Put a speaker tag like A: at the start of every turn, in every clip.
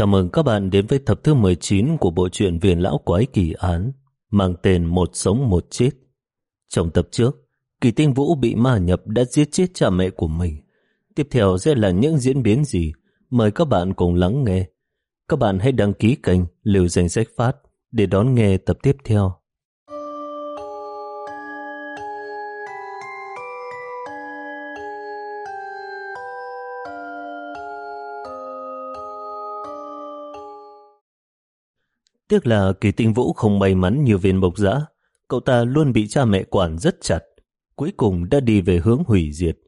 A: Chào mừng các bạn đến với tập thứ 19 của bộ truyện Viền Lão Quái Kỳ Án mang tên Một Sống Một Chết. Trong tập trước, Kỳ Tinh Vũ bị ma nhập đã giết chết cha mẹ của mình. Tiếp theo sẽ là những diễn biến gì? Mời các bạn cùng lắng nghe. Các bạn hãy đăng ký kênh Liều Danh Sách Phát để đón nghe tập tiếp theo. Tiếc là kỳ tinh vũ không may mắn như viên mộc giã, Cậu ta luôn bị cha mẹ quản rất chặt. Cuối cùng đã đi về hướng hủy diệt.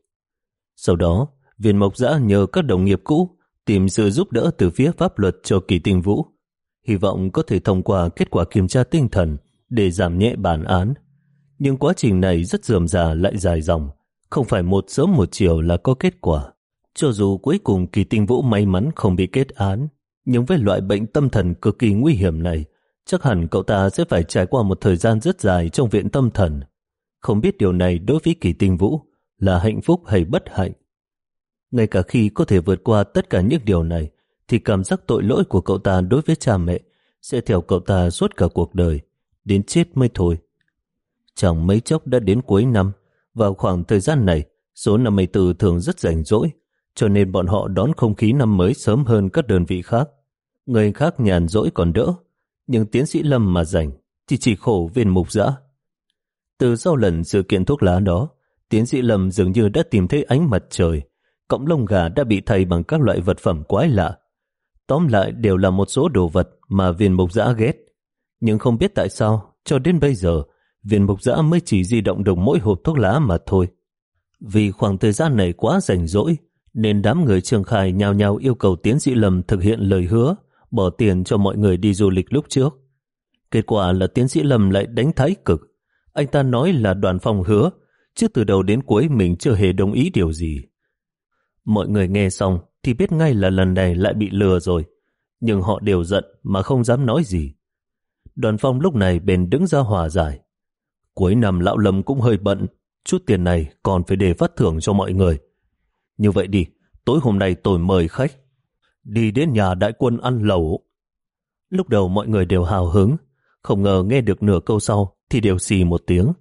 A: Sau đó, viên mộc giã nhờ các đồng nghiệp cũ tìm sự giúp đỡ từ phía pháp luật cho kỳ tinh vũ. Hy vọng có thể thông qua kết quả kiểm tra tinh thần để giảm nhẹ bản án. Nhưng quá trình này rất dườm già lại dài dòng. Không phải một sớm một chiều là có kết quả. Cho dù cuối cùng kỳ tinh vũ may mắn không bị kết án, nhưng với loại bệnh tâm thần cực kỳ nguy hiểm này, chắc hẳn cậu ta sẽ phải trải qua một thời gian rất dài trong viện tâm thần. Không biết điều này đối với kỳ tinh vũ là hạnh phúc hay bất hạnh. Ngay cả khi có thể vượt qua tất cả những điều này, thì cảm giác tội lỗi của cậu ta đối với cha mẹ sẽ theo cậu ta suốt cả cuộc đời, đến chết mới thôi. Chẳng mấy chốc đã đến cuối năm, vào khoảng thời gian này, số 54 thường rất rảnh rỗi, cho nên bọn họ đón không khí năm mới sớm hơn các đơn vị khác. Người khác nhàn rỗi còn đỡ, nhưng tiến sĩ Lâm mà rảnh thì chỉ khổ viên mục dã. Từ sau lần sự kiện thuốc lá đó, tiến sĩ Lâm dường như đã tìm thấy ánh mặt trời, cọng lông gà đã bị thay bằng các loại vật phẩm quái lạ. Tóm lại đều là một số đồ vật mà viên mục dã ghét. Nhưng không biết tại sao, cho đến bây giờ, viên mục dã mới chỉ di động được mỗi hộp thuốc lá mà thôi. Vì khoảng thời gian này quá rảnh rỗi, nên đám người Trường Khai nhào nhào yêu cầu tiến sĩ Lâm thực hiện lời hứa, bỏ tiền cho mọi người đi du lịch lúc trước. Kết quả là tiến sĩ Lâm lại đánh thái cực. Anh ta nói là đoàn phòng hứa, chứ từ đầu đến cuối mình chưa hề đồng ý điều gì. Mọi người nghe xong thì biết ngay là lần này lại bị lừa rồi, nhưng họ đều giận mà không dám nói gì. Đoàn phong lúc này bền đứng ra hòa giải. Cuối năm lão Lâm cũng hơi bận, chút tiền này còn phải để phát thưởng cho mọi người. Như vậy đi, tối hôm nay tôi mời khách. Đi đến nhà đại quân ăn lẩu. Lúc đầu mọi người đều hào hứng, không ngờ nghe được nửa câu sau thì đều xì một tiếng.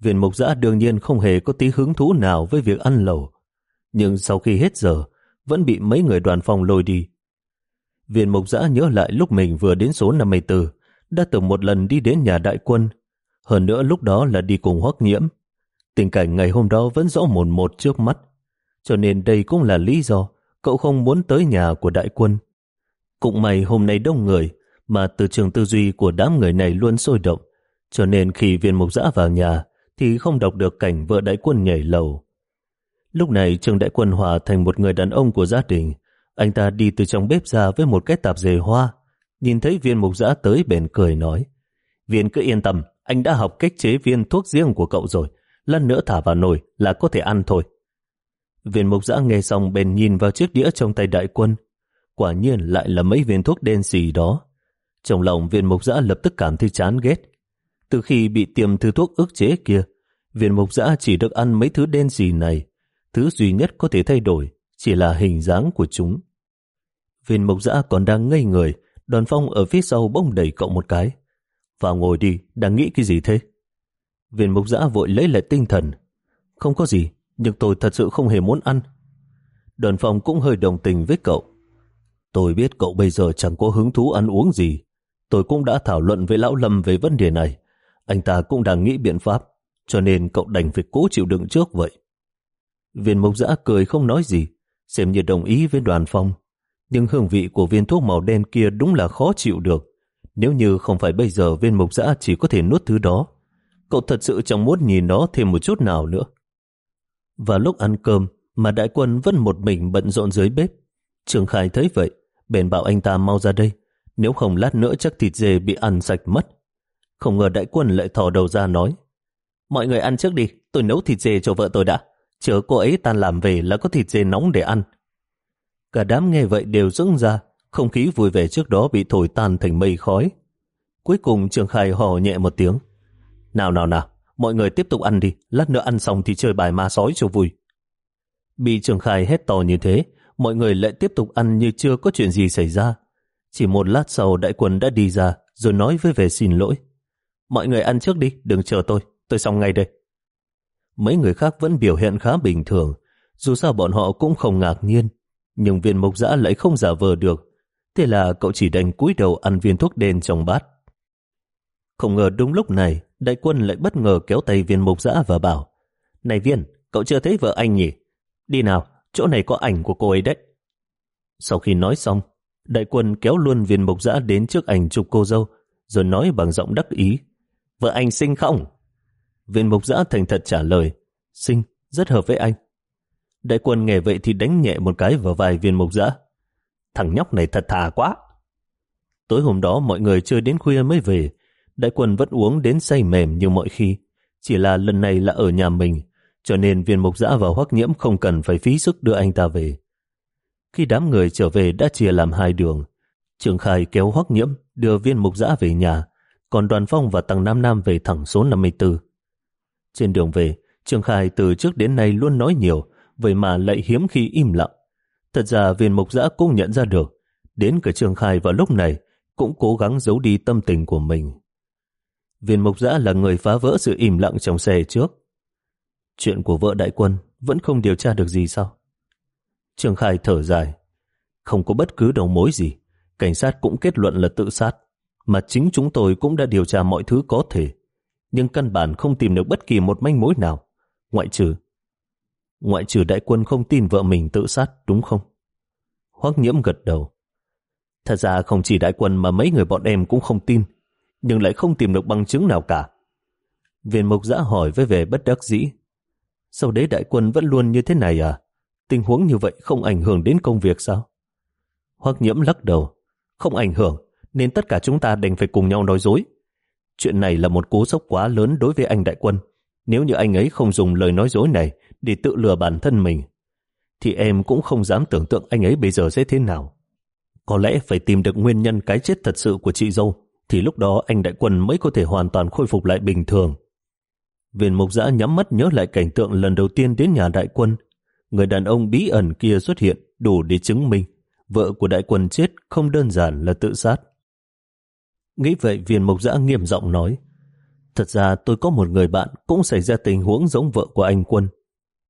A: Viện mục giã đương nhiên không hề có tí hứng thú nào với việc ăn lẩu. Nhưng sau khi hết giờ, vẫn bị mấy người đoàn phòng lôi đi. Viện mục giã nhớ lại lúc mình vừa đến số 54, đã từng một lần đi đến nhà đại quân. Hơn nữa lúc đó là đi cùng hoắc nhiễm. Tình cảnh ngày hôm đó vẫn rõ mồn một trước mắt cho nên đây cũng là lý do cậu không muốn tới nhà của đại quân. Cũng may hôm nay đông người, mà từ trường tư duy của đám người này luôn sôi động, cho nên khi viên mục giã vào nhà thì không đọc được cảnh vợ đại quân nhảy lầu. Lúc này trường đại quân hòa thành một người đàn ông của gia đình, anh ta đi từ trong bếp ra với một cái tạp dề hoa, nhìn thấy viên mục giã tới bền cười nói, viên cứ yên tâm, anh đã học cách chế viên thuốc riêng của cậu rồi, lần nữa thả vào nồi là có thể ăn thôi. Viên mục giã nghe xong bèn nhìn vào chiếc đĩa trong tay đại quân. Quả nhiên lại là mấy viên thuốc đen xì đó. Trong lòng viên mục giã lập tức cảm thấy chán ghét. Từ khi bị tiêm thứ thuốc ức chế kia, viên mục giã chỉ được ăn mấy thứ đen xì này. Thứ duy nhất có thể thay đổi chỉ là hình dáng của chúng. Viên mục giã còn đang ngây người, đoàn phong ở phía sau bỗng đẩy cậu một cái. Vào ngồi đi, đang nghĩ cái gì thế? Viên mục giã vội lấy lại tinh thần. Không có gì, nhưng tôi thật sự không hề muốn ăn. Đoàn phòng cũng hơi đồng tình với cậu. Tôi biết cậu bây giờ chẳng có hứng thú ăn uống gì. Tôi cũng đã thảo luận với Lão Lâm về vấn đề này. Anh ta cũng đang nghĩ biện pháp, cho nên cậu đành phải cố chịu đựng trước vậy. Viên mộc giã cười không nói gì, xem như đồng ý với đoàn phong. Nhưng hương vị của viên thuốc màu đen kia đúng là khó chịu được. Nếu như không phải bây giờ viên mộc giã chỉ có thể nuốt thứ đó, cậu thật sự chẳng muốn nhìn nó thêm một chút nào nữa. Và lúc ăn cơm mà đại quân vẫn một mình bận rộn dưới bếp. Trường Khải thấy vậy, bèn bảo anh ta mau ra đây, nếu không lát nữa chắc thịt dê bị ăn sạch mất. Không ngờ đại quân lại thò đầu ra nói, mọi người ăn trước đi, tôi nấu thịt dê cho vợ tôi đã, chờ cô ấy tan làm về là có thịt dê nóng để ăn. Cả đám nghe vậy đều dững ra, không khí vui vẻ trước đó bị thổi tan thành mây khói. Cuối cùng Trường Khai hò nhẹ một tiếng. Nào nào nào, mọi người tiếp tục ăn đi, lát nữa ăn xong thì chơi bài ma sói cho vui. Bị trường khai hét to như thế, mọi người lại tiếp tục ăn như chưa có chuyện gì xảy ra. Chỉ một lát sau đại quân đã đi ra rồi nói với về xin lỗi. Mọi người ăn trước đi, đừng chờ tôi, tôi xong ngay đây. Mấy người khác vẫn biểu hiện khá bình thường, dù sao bọn họ cũng không ngạc nhiên, nhưng viên mộc dã lại không giả vờ được. Thế là cậu chỉ đành cúi đầu ăn viên thuốc đen trong bát. Không ngờ đúng lúc này, đại quân lại bất ngờ kéo tay viên mục giã và bảo Này viên, cậu chưa thấy vợ anh nhỉ? Đi nào, chỗ này có ảnh của cô ấy đấy. Sau khi nói xong, đại quân kéo luôn viên mục giã đến trước ảnh chụp cô dâu, rồi nói bằng giọng đắc ý. Vợ anh xinh không? Viên mục giã thành thật trả lời, xinh, rất hợp với anh. Đại quân nghe vậy thì đánh nhẹ một cái vào vai viên mục giã. Thằng nhóc này thật thà quá. Tối hôm đó mọi người chơi đến khuya mới về. Đại quân vẫn uống đến say mềm như mọi khi. Chỉ là lần này là ở nhà mình, cho nên viên mục giã và hoắc nhiễm không cần phải phí sức đưa anh ta về. Khi đám người trở về đã chia làm hai đường. Trường Khai kéo hoắc nhiễm đưa viên mục giã về nhà, còn đoàn phong và tăng Nam Nam về thẳng số 54. Trên đường về, Trường Khai từ trước đến nay luôn nói nhiều, vậy mà lại hiếm khi im lặng. Thật ra viên mục giã cũng nhận ra được, đến cả Trường Khai vào lúc này cũng cố gắng giấu đi tâm tình của mình. Viên mục giã là người phá vỡ sự im lặng trong xe trước. Chuyện của vợ đại quân vẫn không điều tra được gì sao? Trường Khai thở dài. Không có bất cứ đầu mối gì. Cảnh sát cũng kết luận là tự sát. Mà chính chúng tôi cũng đã điều tra mọi thứ có thể. Nhưng căn bản không tìm được bất kỳ một manh mối nào. Ngoại trừ Ngoại trừ đại quân không tin vợ mình tự sát, đúng không? Hoắc nhiễm gật đầu. Thật ra không chỉ đại quân mà mấy người bọn em cũng không tin, nhưng lại không tìm được bằng chứng nào cả. Viên mục giã hỏi với vẻ bất đắc dĩ. Sau đấy đại quân vẫn luôn như thế này à? Tình huống như vậy không ảnh hưởng đến công việc sao? Hoắc nhiễm lắc đầu. Không ảnh hưởng, nên tất cả chúng ta đành phải cùng nhau nói dối. Chuyện này là một cú sốc quá lớn đối với anh đại quân. Nếu như anh ấy không dùng lời nói dối này để tự lừa bản thân mình, thì em cũng không dám tưởng tượng anh ấy bây giờ sẽ thế nào. Có lẽ phải tìm được nguyên nhân cái chết thật sự của chị dâu, thì lúc đó anh đại quân mới có thể hoàn toàn khôi phục lại bình thường. Viên mục giã nhắm mắt nhớ lại cảnh tượng lần đầu tiên đến nhà đại quân. Người đàn ông bí ẩn kia xuất hiện đủ để chứng minh vợ của đại quân chết không đơn giản là tự sát. Nghĩ vậy viên mục giã nghiêm giọng nói Thật ra tôi có một người bạn cũng xảy ra tình huống giống vợ của anh quân.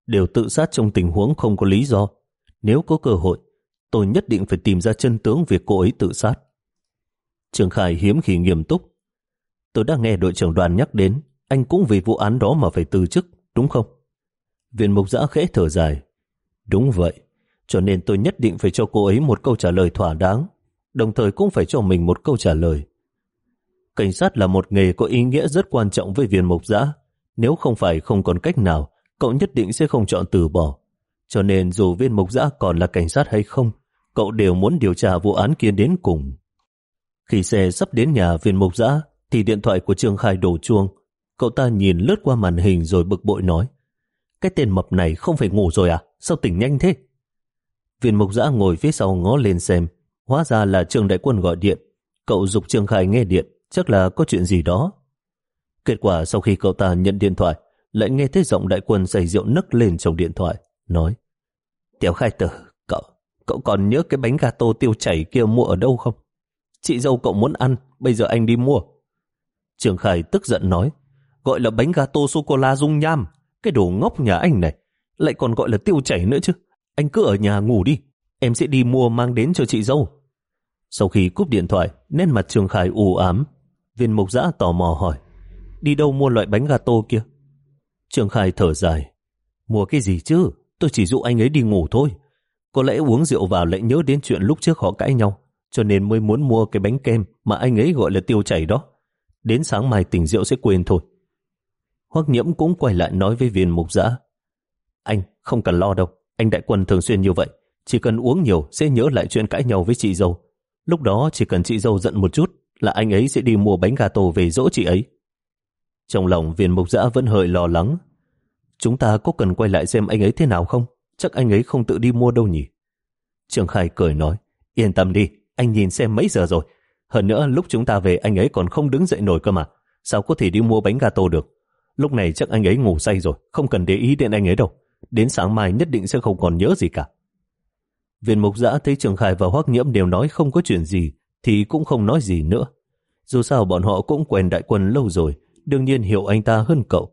A: Đều tự sát trong tình huống không có lý do. Nếu có cơ hội, tôi nhất định phải tìm ra chân tướng việc cô ấy tự sát. Trường Khải hiếm khi nghiêm túc. Tôi đã nghe đội trưởng đoàn nhắc đến, anh cũng vì vụ án đó mà phải từ chức, đúng không? Viện mục giã khẽ thở dài. Đúng vậy, cho nên tôi nhất định phải cho cô ấy một câu trả lời thỏa đáng, đồng thời cũng phải cho mình một câu trả lời. Cảnh sát là một nghề có ý nghĩa rất quan trọng với viên mục giã. Nếu không phải không còn cách nào, cậu nhất định sẽ không chọn từ bỏ. Cho nên dù viên mục giã còn là cảnh sát hay không, cậu đều muốn điều tra vụ án kia đến cùng. Khi xe sắp đến nhà viên mục giã, thì điện thoại của Trương Khai đổ chuông. Cậu ta nhìn lướt qua màn hình rồi bực bội nói Cái tên mập này không phải ngủ rồi à? Sao tỉnh nhanh thế? Viên mục giã ngồi phía sau ngó lên xem. Hóa ra là Trương Đại Quân gọi điện. Cậu dục Trương Khai nghe điện chắc là có chuyện gì đó. Kết quả sau khi cậu ta nhận điện thoại, lại nghe thấy giọng đại quân say rượu nấc lên trong điện thoại, nói Tiểu khai tử, cậu, cậu còn nhớ cái bánh gato tiêu chảy kia mua ở đâu không? Chị dâu cậu muốn ăn, bây giờ anh đi mua. Trường Khải tức giận nói, gọi là bánh gato sô-cô-la dung nham, cái đồ ngốc nhà anh này, lại còn gọi là tiêu chảy nữa chứ. Anh cứ ở nhà ngủ đi, em sẽ đi mua mang đến cho chị dâu. Sau khi cúp điện thoại, nét mặt Trường Khải u ám, Viên mục giã tò mò hỏi, đi đâu mua loại bánh gato kia? Trường Khai thở dài, mua cái gì chứ? Tôi chỉ dụ anh ấy đi ngủ thôi. Có lẽ uống rượu vào lại nhớ đến chuyện lúc trước họ cãi nhau, cho nên mới muốn mua cái bánh kem mà anh ấy gọi là tiêu chảy đó. Đến sáng mai tỉnh rượu sẽ quên thôi. Hoắc nhiễm cũng quay lại nói với viên mục giã. Anh không cần lo đâu, anh đại quân thường xuyên như vậy. Chỉ cần uống nhiều sẽ nhớ lại chuyện cãi nhau với chị dâu. Lúc đó chỉ cần chị dâu giận một chút là anh ấy sẽ đi mua bánh gato về dỗ chị ấy. Trong lòng viên mục giã vẫn hơi lo lắng. Chúng ta có cần quay lại xem anh ấy thế nào không? Chắc anh ấy không tự đi mua đâu nhỉ? Trường Khai cười nói, yên tâm đi, anh nhìn xem mấy giờ rồi. Hơn nữa lúc chúng ta về anh ấy còn không đứng dậy nổi cơ mà. Sao có thể đi mua bánh gato được? Lúc này chắc anh ấy ngủ say rồi, không cần để ý đến anh ấy đâu. Đến sáng mai nhất định sẽ không còn nhớ gì cả. Viên mục giã thấy Trường Khai và Hoác Nhiễm đều nói không có chuyện gì, thì cũng không nói gì nữa. Dù sao bọn họ cũng quen đại quân lâu rồi, đương nhiên hiểu anh ta hơn cậu.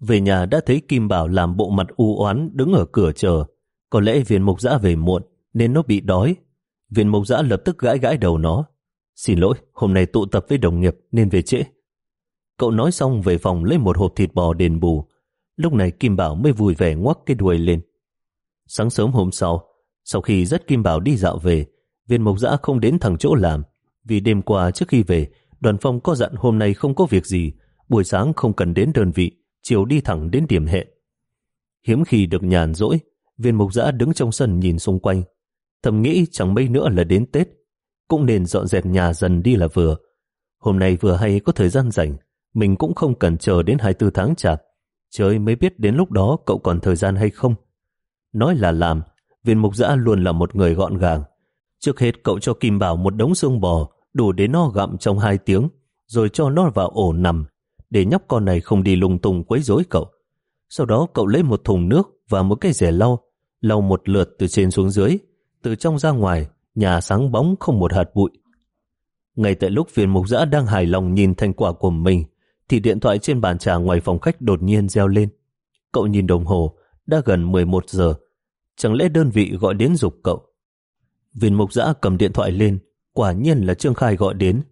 A: Về nhà đã thấy Kim Bảo làm bộ mặt u oán đứng ở cửa chờ. Có lẽ viên mục giã về muộn nên nó bị đói. Viên Mộc giã lập tức gãi gãi đầu nó. Xin lỗi, hôm nay tụ tập với đồng nghiệp nên về trễ. Cậu nói xong về phòng lấy một hộp thịt bò đền bù. Lúc này Kim Bảo mới vui vẻ ngoắc cái đuôi lên. Sáng sớm hôm sau, sau khi dắt Kim Bảo đi dạo về, viên mộc giã không đến thẳng chỗ làm. Vì đêm qua trước khi về, đoàn phong có dặn hôm nay không có việc gì, buổi sáng không cần đến đơn vị, chiều đi thẳng đến điểm hẹn. Hiếm khi được nhàn rỗi, viên mục giã đứng trong sân nhìn xung quanh. Thầm nghĩ chẳng mấy nữa là đến Tết, cũng nên dọn dẹp nhà dần đi là vừa. Hôm nay vừa hay có thời gian rảnh, mình cũng không cần chờ đến 24 tháng chạp. Trời mới biết đến lúc đó cậu còn thời gian hay không. Nói là làm, viên mục giã luôn là một người gọn gàng. Trước hết cậu cho Kim Bảo một đống xương bò, đủ để nó gặm trong hai tiếng, rồi cho nó vào ổ nằm, để nhóc con này không đi lung tung quấy rối cậu. Sau đó cậu lấy một thùng nước và một cái rẻ lau, lau một lượt từ trên xuống dưới, từ trong ra ngoài, nhà sáng bóng không một hạt bụi. Ngay tại lúc viên mục giã đang hài lòng nhìn thành quả của mình, thì điện thoại trên bàn trà ngoài phòng khách đột nhiên reo lên. Cậu nhìn đồng hồ, đã gần 11 giờ. Chẳng lẽ đơn vị gọi đến dục cậu? Viên mục giã cầm điện thoại lên, quả nhiên là Trương Khai gọi đến.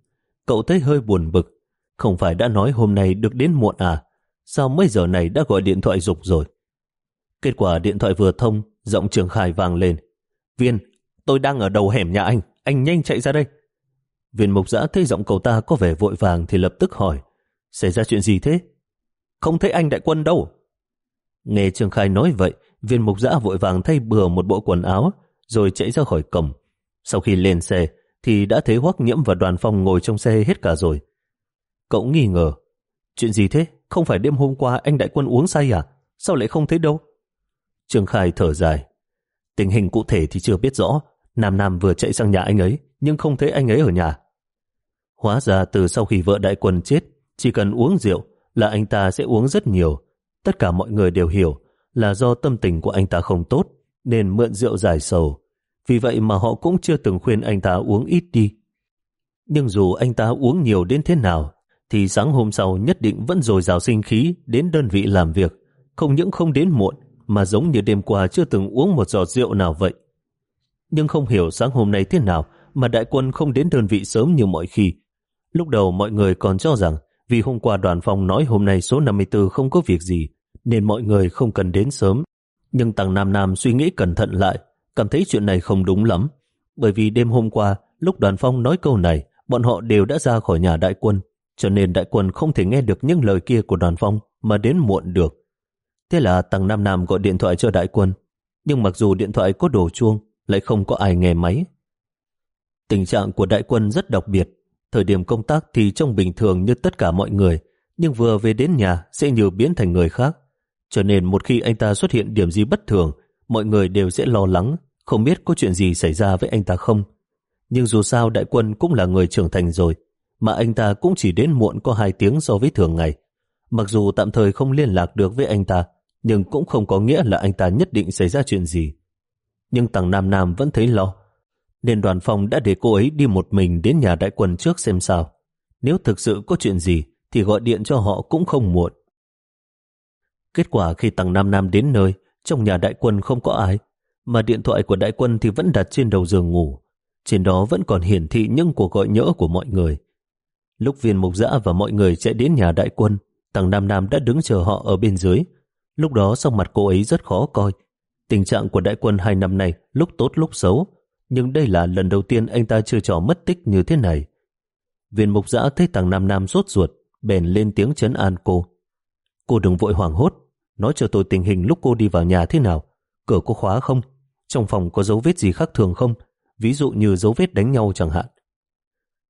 A: Cậu thấy hơi buồn bực. Không phải đã nói hôm nay được đến muộn à? Sao mấy giờ này đã gọi điện thoại dục rồi? Kết quả điện thoại vừa thông, giọng Trương Khai vang lên. Viên, tôi đang ở đầu hẻm nhà anh, anh nhanh chạy ra đây. Viên mục giã thấy giọng cậu ta có vẻ vội vàng thì lập tức hỏi. Xảy ra chuyện gì thế? Không thấy anh đại quân đâu. Nghe Trương Khai nói vậy, viên mục giã vội vàng thay bừa một bộ quần áo, rồi chạy ra khỏi cổng. Sau khi lên xe, thì đã thấy Hoắc Nhiễm và đoàn phong ngồi trong xe hết cả rồi. Cậu nghi ngờ. Chuyện gì thế? Không phải đêm hôm qua anh đại quân uống say à? Sao lại không thấy đâu? Trương Khai thở dài. Tình hình cụ thể thì chưa biết rõ. Nam Nam vừa chạy sang nhà anh ấy, nhưng không thấy anh ấy ở nhà. Hóa ra từ sau khi vợ đại quân chết, chỉ cần uống rượu là anh ta sẽ uống rất nhiều. Tất cả mọi người đều hiểu là do tâm tình của anh ta không tốt nên mượn rượu giải sầu. Vì vậy mà họ cũng chưa từng khuyên anh ta uống ít đi. Nhưng dù anh ta uống nhiều đến thế nào thì sáng hôm sau nhất định vẫn dồi dào sinh khí đến đơn vị làm việc. Không những không đến muộn mà giống như đêm qua chưa từng uống một giọt rượu nào vậy. Nhưng không hiểu sáng hôm nay thế nào mà đại quân không đến đơn vị sớm như mọi khi. Lúc đầu mọi người còn cho rằng vì hôm qua đoàn phòng nói hôm nay số 54 không có việc gì, nên mọi người không cần đến sớm. Nhưng Tăng Nam Nam suy nghĩ cẩn thận lại, cảm thấy chuyện này không đúng lắm. Bởi vì đêm hôm qua, lúc đoàn phong nói câu này, bọn họ đều đã ra khỏi nhà đại quân, cho nên đại quân không thể nghe được những lời kia của đoàn phong mà đến muộn được. Thế là Tăng Nam Nam gọi điện thoại cho đại quân, nhưng mặc dù điện thoại có đổ chuông, lại không có ai nghe máy. Tình trạng của đại quân rất đặc biệt, Thời điểm công tác thì trông bình thường như tất cả mọi người, nhưng vừa về đến nhà sẽ như biến thành người khác. Cho nên một khi anh ta xuất hiện điểm gì bất thường, mọi người đều sẽ lo lắng, không biết có chuyện gì xảy ra với anh ta không. Nhưng dù sao đại quân cũng là người trưởng thành rồi, mà anh ta cũng chỉ đến muộn có hai tiếng so với thường ngày. Mặc dù tạm thời không liên lạc được với anh ta, nhưng cũng không có nghĩa là anh ta nhất định xảy ra chuyện gì. Nhưng tàng Nam Nam vẫn thấy lo, nên đoàn phòng đã để cô ấy đi một mình đến nhà đại quân trước xem sao. Nếu thực sự có chuyện gì, thì gọi điện cho họ cũng không muộn. Kết quả khi Tằng Nam Nam đến nơi, trong nhà đại quân không có ai, mà điện thoại của đại quân thì vẫn đặt trên đầu giường ngủ. Trên đó vẫn còn hiển thị những cuộc gọi nhỡ của mọi người. Lúc viên mục Dã và mọi người chạy đến nhà đại quân, Tằng Nam Nam đã đứng chờ họ ở bên dưới. Lúc đó sắc mặt cô ấy rất khó coi. Tình trạng của đại quân hai năm này lúc tốt lúc xấu, nhưng đây là lần đầu tiên anh ta chưa trò mất tích như thế này. Viên mục giã thấy thằng Nam Nam sốt ruột, bèn lên tiếng chấn an cô. Cô đừng vội hoảng hốt, nói cho tôi tình hình lúc cô đi vào nhà thế nào. Cửa có khóa không? Trong phòng có dấu vết gì khác thường không? Ví dụ như dấu vết đánh nhau chẳng hạn.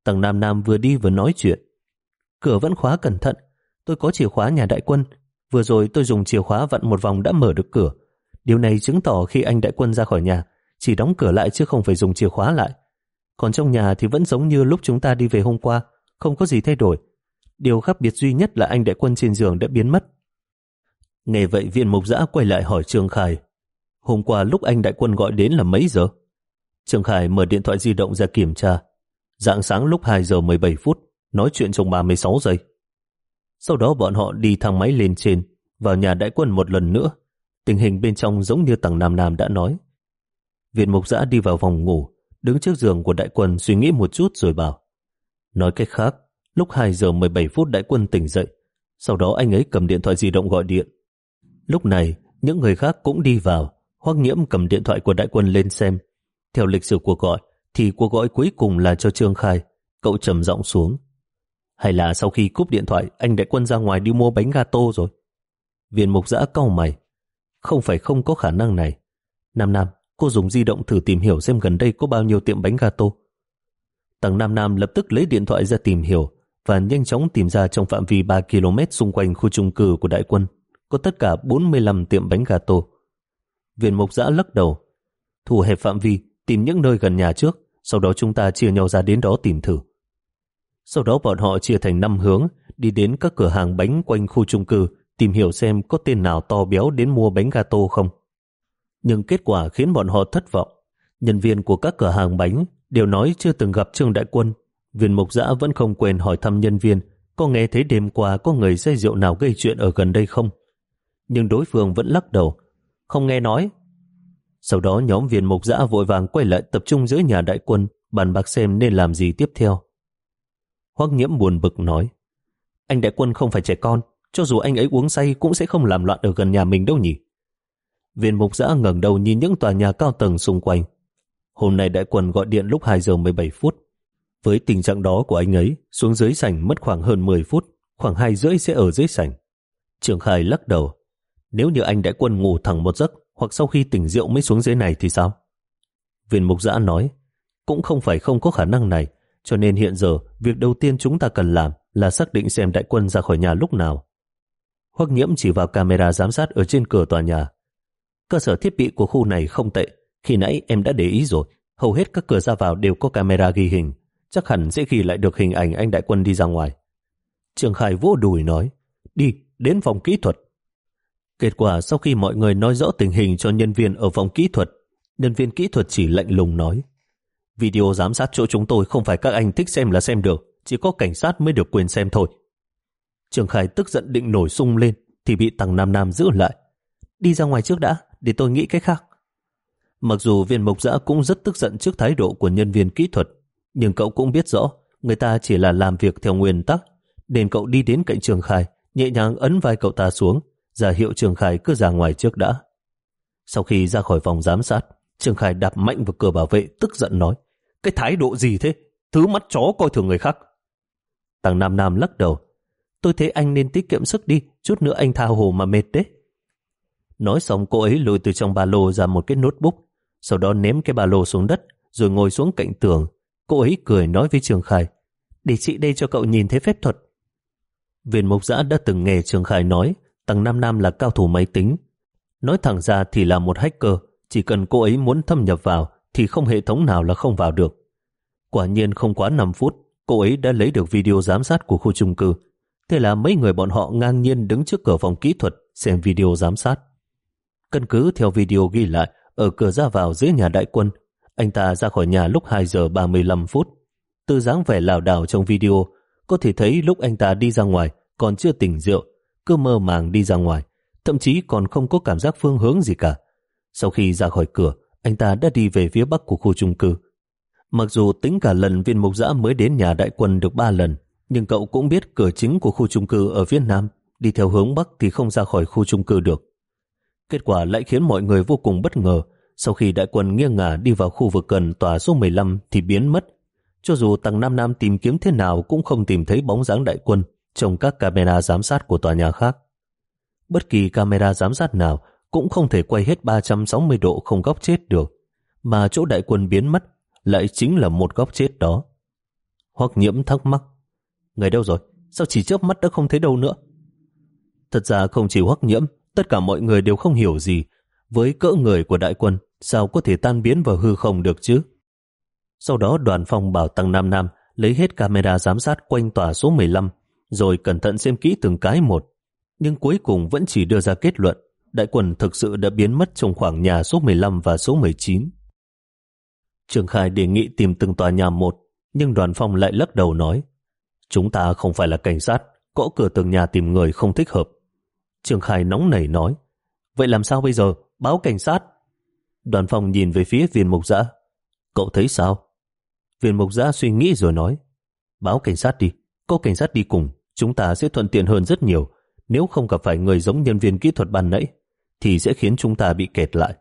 A: tằng Nam Nam vừa đi vừa nói chuyện. Cửa vẫn khóa cẩn thận. Tôi có chìa khóa nhà đại quân. Vừa rồi tôi dùng chìa khóa vặn một vòng đã mở được cửa. Điều này chứng tỏ khi anh đại quân ra khỏi nhà, chỉ đóng cửa lại chứ không phải dùng chìa khóa lại. Còn trong nhà thì vẫn giống như lúc chúng ta đi về hôm qua, không có gì thay đổi. Điều khác biệt duy nhất là anh đại quân trên giường đã biến mất. Nghe vậy viên mục giã quay lại hỏi Trương Khải. Hôm qua lúc anh đại quân gọi đến là mấy giờ? Trương Khải mở điện thoại di động ra kiểm tra. Dạng sáng lúc 2 giờ 17 phút, nói chuyện trong 36 giây. Sau đó bọn họ đi thang máy lên trên, vào nhà đại quân một lần nữa. Tình hình bên trong giống như tầng Nam Nam đã nói. Viện mục giã đi vào phòng ngủ, đứng trước giường của đại quân suy nghĩ một chút rồi bảo. Nói cách khác, lúc 2 giờ 17 phút đại quân tỉnh dậy, sau đó anh ấy cầm điện thoại di động gọi điện. Lúc này, những người khác cũng đi vào, Hoắc Nhiễm cầm điện thoại của đại quân lên xem. Theo lịch sử cuộc gọi, thì cuộc gọi cuối cùng là cho Trương Khai. Cậu trầm giọng xuống. Hay là sau khi cúp điện thoại, anh đại quân ra ngoài đi mua bánh gato rồi? Viên mục giã cau mày. Không phải không có khả năng này. Nam Nam, cô dùng di động thử tìm hiểu xem gần đây có bao nhiêu tiệm bánh gato. Tầng Nam Nam lập tức lấy điện thoại ra tìm hiểu và nhanh chóng tìm ra trong phạm vi 3 km xung quanh khu trung cư của đại quân có tất cả 45 tiệm bánh gato. Viên mục giã lắc đầu. Thu hẹp phạm vi, tìm những nơi gần nhà trước, sau đó chúng ta chia nhau ra đến đó tìm thử. Sau đó bọn họ chia thành 5 hướng, đi đến các cửa hàng bánh quanh khu trung cư, tìm hiểu xem có tên nào to béo đến mua bánh gato không. Nhưng kết quả khiến bọn họ thất vọng. Nhân viên của các cửa hàng bánh đều nói chưa từng gặp Trương Đại Quân. Viên mục giã vẫn không quên hỏi thăm nhân viên có nghe thấy đêm qua có người say rượu nào gây chuyện ở gần đây không. Nhưng đối phương vẫn lắc đầu, không nghe nói. Sau đó nhóm viên mục giã vội vàng quay lại tập trung giữa nhà đại quân, bàn bạc xem nên làm gì tiếp theo. Hoắc nhiễm buồn bực nói, anh đại quân không phải trẻ con, cho dù anh ấy uống say cũng sẽ không làm loạn ở gần nhà mình đâu nhỉ. Viên mục giã ngẩng đầu nhìn những tòa nhà cao tầng xung quanh. Hôm nay đại quân gọi điện lúc 2 giờ 17 phút. Với tình trạng đó của anh ấy, xuống dưới sảnh mất khoảng hơn 10 phút, khoảng 2 rưỡi sẽ ở dưới sảnh. Trường Khai lắc đầu. Nếu như anh đại quân ngủ thẳng một giấc, hoặc sau khi tỉnh rượu mới xuống dưới này thì sao? Viên mục giã nói, cũng không phải không có khả năng này, cho nên hiện giờ việc đầu tiên chúng ta cần làm là xác định xem đại quân ra khỏi nhà lúc nào. Hoắc nhiễm chỉ vào camera giám sát ở trên cửa tòa nhà. Cơ sở thiết bị của khu này không tệ, khi nãy em đã để ý rồi, hầu hết các cửa ra vào đều có camera ghi hình, chắc hẳn sẽ ghi lại được hình ảnh anh đại quân đi ra ngoài. Trường Khải vỗ đùi nói, đi, đến phòng kỹ thuật. Kết quả sau khi mọi người nói rõ tình hình cho nhân viên ở phòng kỹ thuật, nhân viên kỹ thuật chỉ lạnh lùng nói, video giám sát chỗ chúng tôi không phải các anh thích xem là xem được, chỉ có cảnh sát mới được quyền xem thôi. Trường Khải tức giận định nổi sung lên, thì bị Tăng Nam Nam giữ lại. Đi ra ngoài trước đã, để tôi nghĩ cách khác. Mặc dù viên mộc Dã cũng rất tức giận trước thái độ của nhân viên kỹ thuật, nhưng cậu cũng biết rõ người ta chỉ là làm việc theo nguyên tắc, nên cậu đi đến cạnh Trường Khải, nhẹ nhàng ấn vai cậu ta xuống, ra hiệu Trường Khải cứ ra ngoài trước đã. Sau khi ra khỏi phòng giám sát, Trường Khải đạp mạnh vào cửa bảo vệ, tức giận nói, cái thái độ gì thế? Thứ mắt chó coi thường người khác. Tăng Nam Nam lắc đầu, tôi thấy anh nên tiết kiệm sức đi, chút nữa anh tha hồ mà mệt đấy. Nói xong cô ấy lôi từ trong ba lô ra một cái notebook, sau đó ném cái ba lô xuống đất, rồi ngồi xuống cạnh tường. Cô ấy cười nói với Trường Khải, để chị đây cho cậu nhìn thấy phép thuật. Viên Mộc giã đã từng nghe Trường Khải nói Tăng Nam Nam là cao thủ máy tính. Nói thẳng ra thì là một hacker, chỉ cần cô ấy muốn thâm nhập vào thì không hệ thống nào là không vào được. Quả nhiên không quá 5 phút, cô ấy đã lấy được video giám sát của khu chung cư. Thế là mấy người bọn họ ngang nhiên đứng trước cửa phòng kỹ thuật xem video giám sát. Căn cứ theo video ghi lại, ở cửa ra vào dưới nhà đại quân, anh ta ra khỏi nhà lúc 2 giờ 35 phút. Từ dáng vẻ lảo đảo trong video, có thể thấy lúc anh ta đi ra ngoài còn chưa tỉnh rượu, cứ mơ màng đi ra ngoài, thậm chí còn không có cảm giác phương hướng gì cả. Sau khi ra khỏi cửa, anh ta đã đi về phía bắc của khu chung cư. Mặc dù tính cả lần viên mục giã mới đến nhà đại quân được ba lần, nhưng cậu cũng biết cửa chính của khu chung cư ở phía nam, đi theo hướng bắc thì không ra khỏi khu chung cư được. Kết quả lại khiến mọi người vô cùng bất ngờ. Sau khi đại quân nghiêng ngả đi vào khu vực gần tòa số 15 thì biến mất. Cho dù tầng Nam Nam tìm kiếm thế nào cũng không tìm thấy bóng dáng đại quân trong các camera giám sát của tòa nhà khác. Bất kỳ camera giám sát nào cũng không thể quay hết 360 độ không góc chết được, mà chỗ đại quân biến mất lại chính là một góc chết đó. Hoặc nhiễm thắc mắc, người đâu rồi? Sao chỉ chớp mắt đã không thấy đâu nữa? Thật ra không chỉ hoắc nhiễm, tất cả mọi người đều không hiểu gì. Với cỡ người của đại quân, sao có thể tan biến vào hư không được chứ? Sau đó đoàn phòng bảo Tăng Nam Nam lấy hết camera giám sát quanh tòa số 15, rồi cẩn thận xem kỹ từng cái một. Nhưng cuối cùng vẫn chỉ đưa ra kết luận đại quần thực sự đã biến mất trong khoảng nhà số 15 và số 19. Trường Khai đề nghị tìm từng tòa nhà một, Nhưng đoàn phong lại lắc đầu nói, chúng ta không phải là cảnh sát, gõ cửa từng nhà tìm người không thích hợp. Trường Khai nóng nảy nói, vậy làm sao bây giờ, báo cảnh sát. Đoàn phong nhìn về phía viên mục giã, cậu thấy sao? Viên mục giã suy nghĩ rồi nói, báo cảnh sát đi, có cảnh sát đi cùng, chúng ta sẽ thuận tiện hơn rất nhiều, nếu không gặp phải người giống nhân viên kỹ thuật ban nãy, thì sẽ khiến chúng ta bị kẹt lại.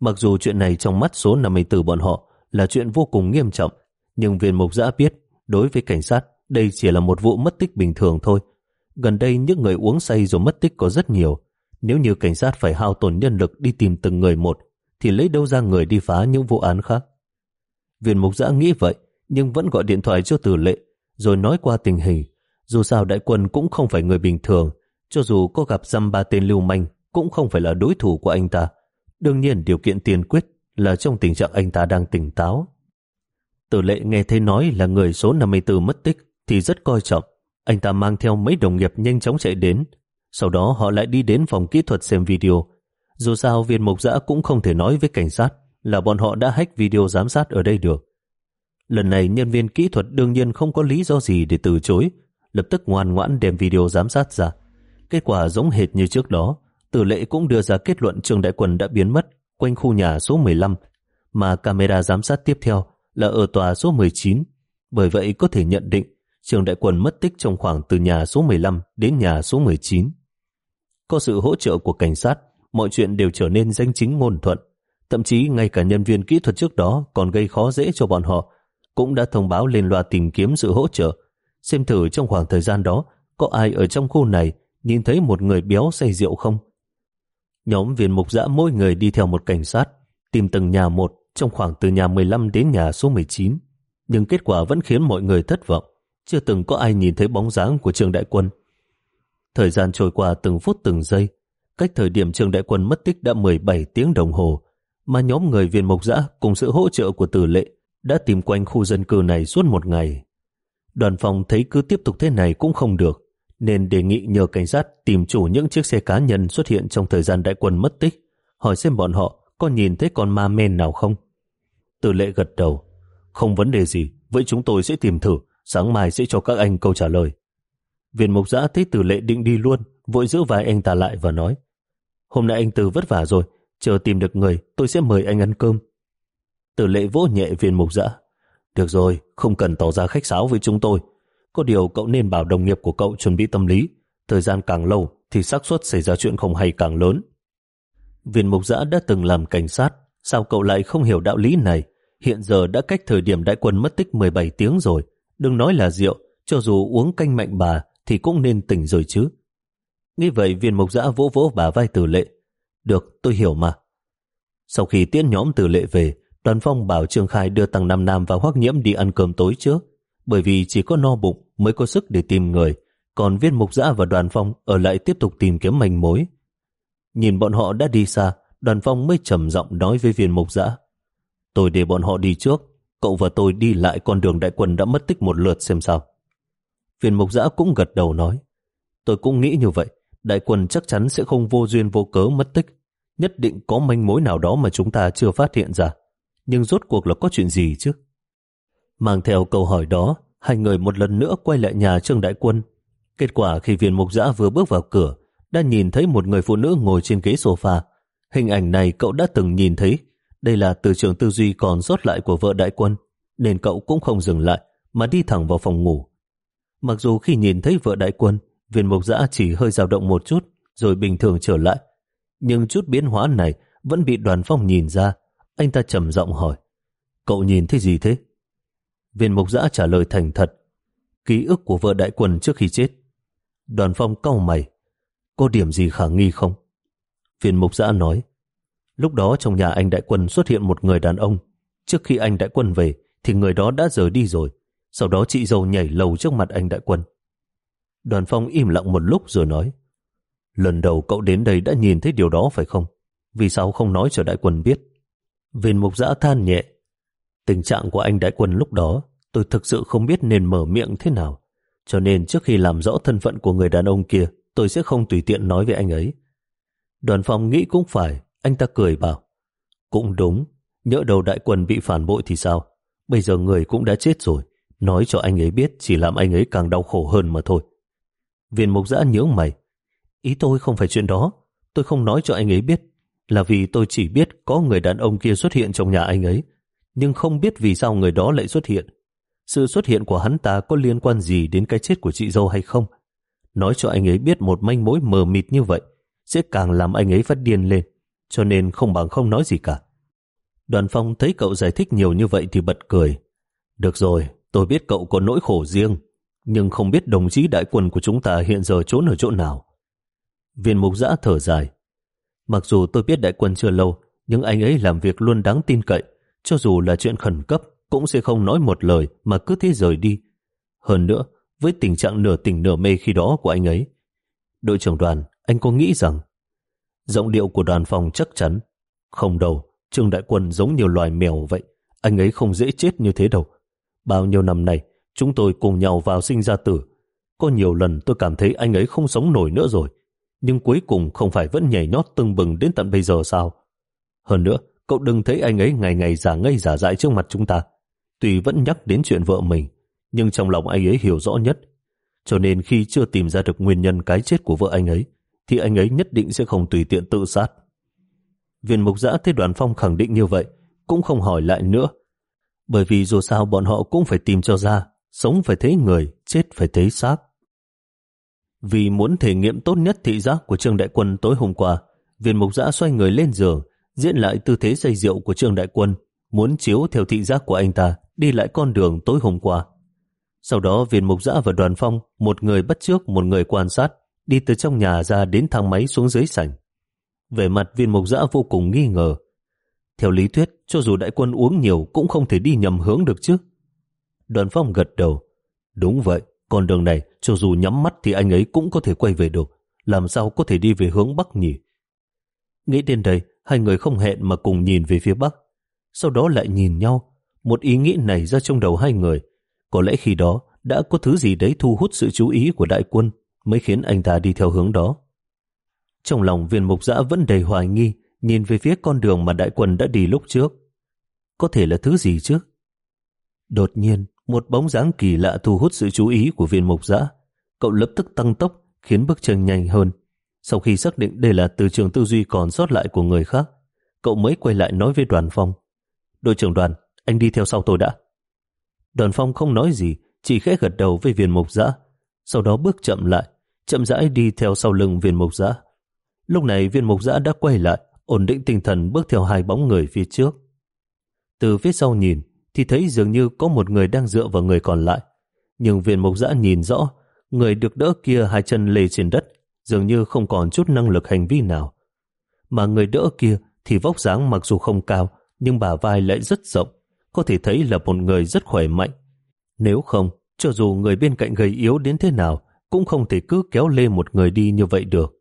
A: Mặc dù chuyện này trong mắt số 54 bọn họ là chuyện vô cùng nghiêm trọng, nhưng viên mục giã biết, đối với cảnh sát, đây chỉ là một vụ mất tích bình thường thôi. Gần đây những người uống say rồi mất tích có rất nhiều. Nếu như cảnh sát phải hao tổn nhân lực đi tìm từng người một, thì lấy đâu ra người đi phá những vụ án khác. Viên mục giã nghĩ vậy, nhưng vẫn gọi điện thoại cho tử lệ, rồi nói qua tình hình. Dù sao đại quân cũng không phải người bình thường, cho dù có gặp dăm ba tên lưu manh, cũng không phải là đối thủ của anh ta. Đương nhiên điều kiện tiên quyết là trong tình trạng anh ta đang tỉnh táo. Tử lệ nghe thấy nói là người số 54 mất tích thì rất coi trọng. Anh ta mang theo mấy đồng nghiệp nhanh chóng chạy đến. Sau đó họ lại đi đến phòng kỹ thuật xem video. Dù sao viên mục giã cũng không thể nói với cảnh sát là bọn họ đã hack video giám sát ở đây được. Lần này nhân viên kỹ thuật đương nhiên không có lý do gì để từ chối, lập tức ngoan ngoãn đem video giám sát ra. Kết quả giống hệt như trước đó, tử lệ cũng đưa ra kết luận Trường Đại Quân đã biến mất quanh khu nhà số 15, mà camera giám sát tiếp theo là ở tòa số 19. Bởi vậy có thể nhận định Trường Đại Quân mất tích trong khoảng từ nhà số 15 đến nhà số 19. Có sự hỗ trợ của cảnh sát, mọi chuyện đều trở nên danh chính ngôn thuận. Thậm chí ngay cả nhân viên kỹ thuật trước đó còn gây khó dễ cho bọn họ, cũng đã thông báo lên loa tìm kiếm sự hỗ trợ. Xem thử trong khoảng thời gian đó, có ai ở trong khu này nhìn thấy một người béo say rượu không? Nhóm viên mục dã mỗi người đi theo một cảnh sát, tìm từng nhà một trong khoảng từ nhà 15 đến nhà số 19. Nhưng kết quả vẫn khiến mọi người thất vọng. Chưa từng có ai nhìn thấy bóng dáng của Trương Đại Quân. Thời gian trôi qua từng phút từng giây. Cách thời điểm Trương Đại Quân mất tích đã 17 tiếng đồng hồ, mà nhóm người viên mộc dã cùng sự hỗ trợ của tử lệ đã tìm quanh khu dân cư này suốt một ngày. Đoàn phòng thấy cứ tiếp tục thế này cũng không được, nên đề nghị nhờ cảnh sát tìm chủ những chiếc xe cá nhân xuất hiện trong thời gian đại quân mất tích, hỏi xem bọn họ có nhìn thấy con ma men nào không. Tử lệ gật đầu, không vấn đề gì, vậy chúng tôi sẽ tìm thử, sáng mai sẽ cho các anh câu trả lời. Viên mục giã thấy tử lệ định đi luôn, vội giữ vài anh ta lại và nói, hôm nay anh Từ vất vả rồi, chờ tìm được người, tôi sẽ mời anh ăn cơm. Tử lệ vỗ nhẹ viên mục giã, được rồi, không cần tỏ ra khách sáo với chúng tôi, có điều cậu nên bảo đồng nghiệp của cậu chuẩn bị tâm lý. Thời gian càng lâu thì xác suất xảy ra chuyện không hay càng lớn. Viên mục giã đã từng làm cảnh sát, sao cậu lại không hiểu đạo lý này? Hiện giờ đã cách thời điểm đại quân mất tích 17 tiếng rồi. Đừng nói là rượu, cho dù uống canh mạnh bà thì cũng nên tỉnh rồi chứ. Nghĩ vậy viên mục giã vỗ vỗ bà vai tử lệ. Được, tôi hiểu mà. Sau khi tiễn nhóm tử lệ về, đoàn phong bảo Trương Khai đưa Tăng Nam Nam và Hoắc Nhiễm đi ăn cơm tối trước bởi vì chỉ có no bụng mới có sức để tìm người, còn viên mục giã và đoàn phong ở lại tiếp tục tìm kiếm manh mối. Nhìn bọn họ đã đi xa, đoàn phong mới trầm giọng nói với viên mục giã. Tôi để bọn họ đi trước, cậu và tôi đi lại con đường đại quân đã mất tích một lượt xem sao. Viên mục giã cũng gật đầu nói. Tôi cũng nghĩ như vậy, đại quân chắc chắn sẽ không vô duyên vô cớ mất tích. Nhất định có manh mối nào đó mà chúng ta chưa phát hiện ra. Nhưng rốt cuộc là có chuyện gì chứ? Mang theo câu hỏi đó, hai người một lần nữa quay lại nhà Trương Đại Quân. Kết quả khi viên mục giã vừa bước vào cửa, đã nhìn thấy một người phụ nữ ngồi trên ghế sofa. Hình ảnh này cậu đã từng nhìn thấy. Đây là từ trường tư duy còn sót lại của vợ Đại Quân, nên cậu cũng không dừng lại, mà đi thẳng vào phòng ngủ. Mặc dù khi nhìn thấy vợ Đại Quân, viên mục giã chỉ hơi dao động một chút, rồi bình thường trở lại. Nhưng chút biến hóa này vẫn bị đoàn phong nhìn ra. Anh ta trầm giọng hỏi, cậu nhìn thấy gì thế? Viên mục giã trả lời thành thật. Ký ức của vợ đại quân trước khi chết. Đoàn phong cau mày. Có điểm gì khả nghi không? Viên mục giã nói. Lúc đó trong nhà anh đại quân xuất hiện một người đàn ông. Trước khi anh đại quân về, thì người đó đã rời đi rồi. Sau đó chị dâu nhảy lầu trước mặt anh đại quân. Đoàn phong im lặng một lúc rồi nói. Lần đầu cậu đến đây đã nhìn thấy điều đó phải không? Vì sao không nói cho đại quân biết? Viên mục giã than nhẹ. Tình trạng của anh đại quân lúc đó, tôi thực sự không biết nên mở miệng thế nào. Cho nên trước khi làm rõ thân phận của người đàn ông kia, tôi sẽ không tùy tiện nói với anh ấy. Đoàn phòng nghĩ cũng phải, anh ta cười bảo. Cũng đúng, nhỡ đầu đại quân bị phản bội thì sao? Bây giờ người cũng đã chết rồi. Nói cho anh ấy biết chỉ làm anh ấy càng đau khổ hơn mà thôi. Viên mục giã nhớ mày. Ý tôi không phải chuyện đó. Tôi không nói cho anh ấy biết. Là vì tôi chỉ biết có người đàn ông kia xuất hiện trong nhà anh ấy. Nhưng không biết vì sao người đó lại xuất hiện. Sự xuất hiện của hắn ta có liên quan gì đến cái chết của chị dâu hay không? Nói cho anh ấy biết một manh mối mờ mịt như vậy sẽ càng làm anh ấy phát điên lên. Cho nên không bằng không nói gì cả. Đoàn phong thấy cậu giải thích nhiều như vậy thì bật cười. Được rồi, tôi biết cậu có nỗi khổ riêng, nhưng không biết đồng chí đại quân của chúng ta hiện giờ trốn ở chỗ nào. Viên mục giã thở dài. Mặc dù tôi biết đại quân chưa lâu, nhưng anh ấy làm việc luôn đáng tin cậy, cho dù là chuyện khẩn cấp, cũng sẽ không nói một lời mà cứ thế rời đi. Hơn nữa, với tình trạng nửa tỉnh nửa mê khi đó của anh ấy, đội trưởng đoàn, anh có nghĩ rằng giọng điệu của đoàn phòng chắc chắn không đâu, Trương Đại Quân giống như loài mèo vậy, anh ấy không dễ chết như thế đâu. Bao nhiêu năm nay, chúng tôi cùng nhau vào sinh ra tử. Có nhiều lần tôi cảm thấy anh ấy không sống nổi nữa rồi, nhưng cuối cùng không phải vẫn nhảy nhót tưng bừng đến tận bây giờ sao? Hơn nữa, cậu đừng thấy anh ấy ngày ngày giả ngây giả dại trước mặt chúng ta. Tuy vẫn nhắc đến chuyện vợ mình, nhưng trong lòng anh ấy hiểu rõ nhất. Cho nên khi chưa tìm ra được nguyên nhân cái chết của vợ anh ấy, thì anh ấy nhất định sẽ không tùy tiện tự sát. Viên mục giã thấy đoàn phong khẳng định như vậy, cũng không hỏi lại nữa. Bởi vì dù sao bọn họ cũng phải tìm cho ra, sống phải thấy người, chết phải thấy xác. Vì muốn thể nghiệm tốt nhất thị giác của Trương Đại Quân tối hôm qua, viên mục giã xoay người lên giường, diễn lại tư thế say rượu của Trương Đại Quân, muốn chiếu theo thị giác của anh ta đi lại con đường tối hôm qua. Sau đó viên mục giã và đoàn phong, một người bắt trước một người quan sát, đi từ trong nhà ra đến thang máy xuống dưới sảnh. Về mặt viên mục giã vô cùng nghi ngờ. Theo lý thuyết, cho dù đại quân uống nhiều cũng không thể đi nhầm hướng được chứ. Đoàn phong gật đầu. Đúng vậy, con đường này, cho dù nhắm mắt thì anh ấy cũng có thể quay về được. Làm sao có thể đi về hướng Bắc nhỉ? Nghĩ đến đây, hai người không hẹn mà cùng nhìn về phía Bắc. Sau đó lại nhìn nhau. Một ý nghĩ này ra trong đầu hai người. Có lẽ khi đó đã có thứ gì đấy thu hút sự chú ý của đại quân mới khiến anh ta đi theo hướng đó. Trong lòng viên mục giã vẫn đầy hoài nghi, nhìn về phía con đường mà đại quân đã đi lúc trước. Có thể là thứ gì chứ? Đột nhiên, một bóng dáng kỳ lạ thu hút sự chú ý của viên mục giã. Cậu lập tức tăng tốc, khiến bước chân nhanh hơn. Sau khi xác định đây là từ trường tư duy còn sót lại của người khác, cậu mới quay lại nói với đoàn phong. Đội trưởng đoàn, anh đi theo sau tôi đã. Đoàn phong không nói gì, chỉ khẽ gật đầu với viên mục giã. Sau đó bước chậm lại, chậm rãi đi theo sau lưng viên mục giã. Lúc này viên mục giã đã quay lại, ổn định tinh thần bước theo hai bóng người phía trước. Từ phía sau nhìn, thì thấy dường như có một người đang dựa vào người còn lại. Nhưng viên mục giã nhìn rõ, người được đỡ kia hai chân lê trên đất, dường như không còn chút năng lực hành vi nào. Mà người đỡ kia thì vóc dáng mặc dù không cao, nhưng bả vai lại rất rộng, có thể thấy là một người rất khỏe mạnh. Nếu không, cho dù người bên cạnh gầy yếu đến thế nào, cũng không thể cứ kéo lê một người đi như vậy được.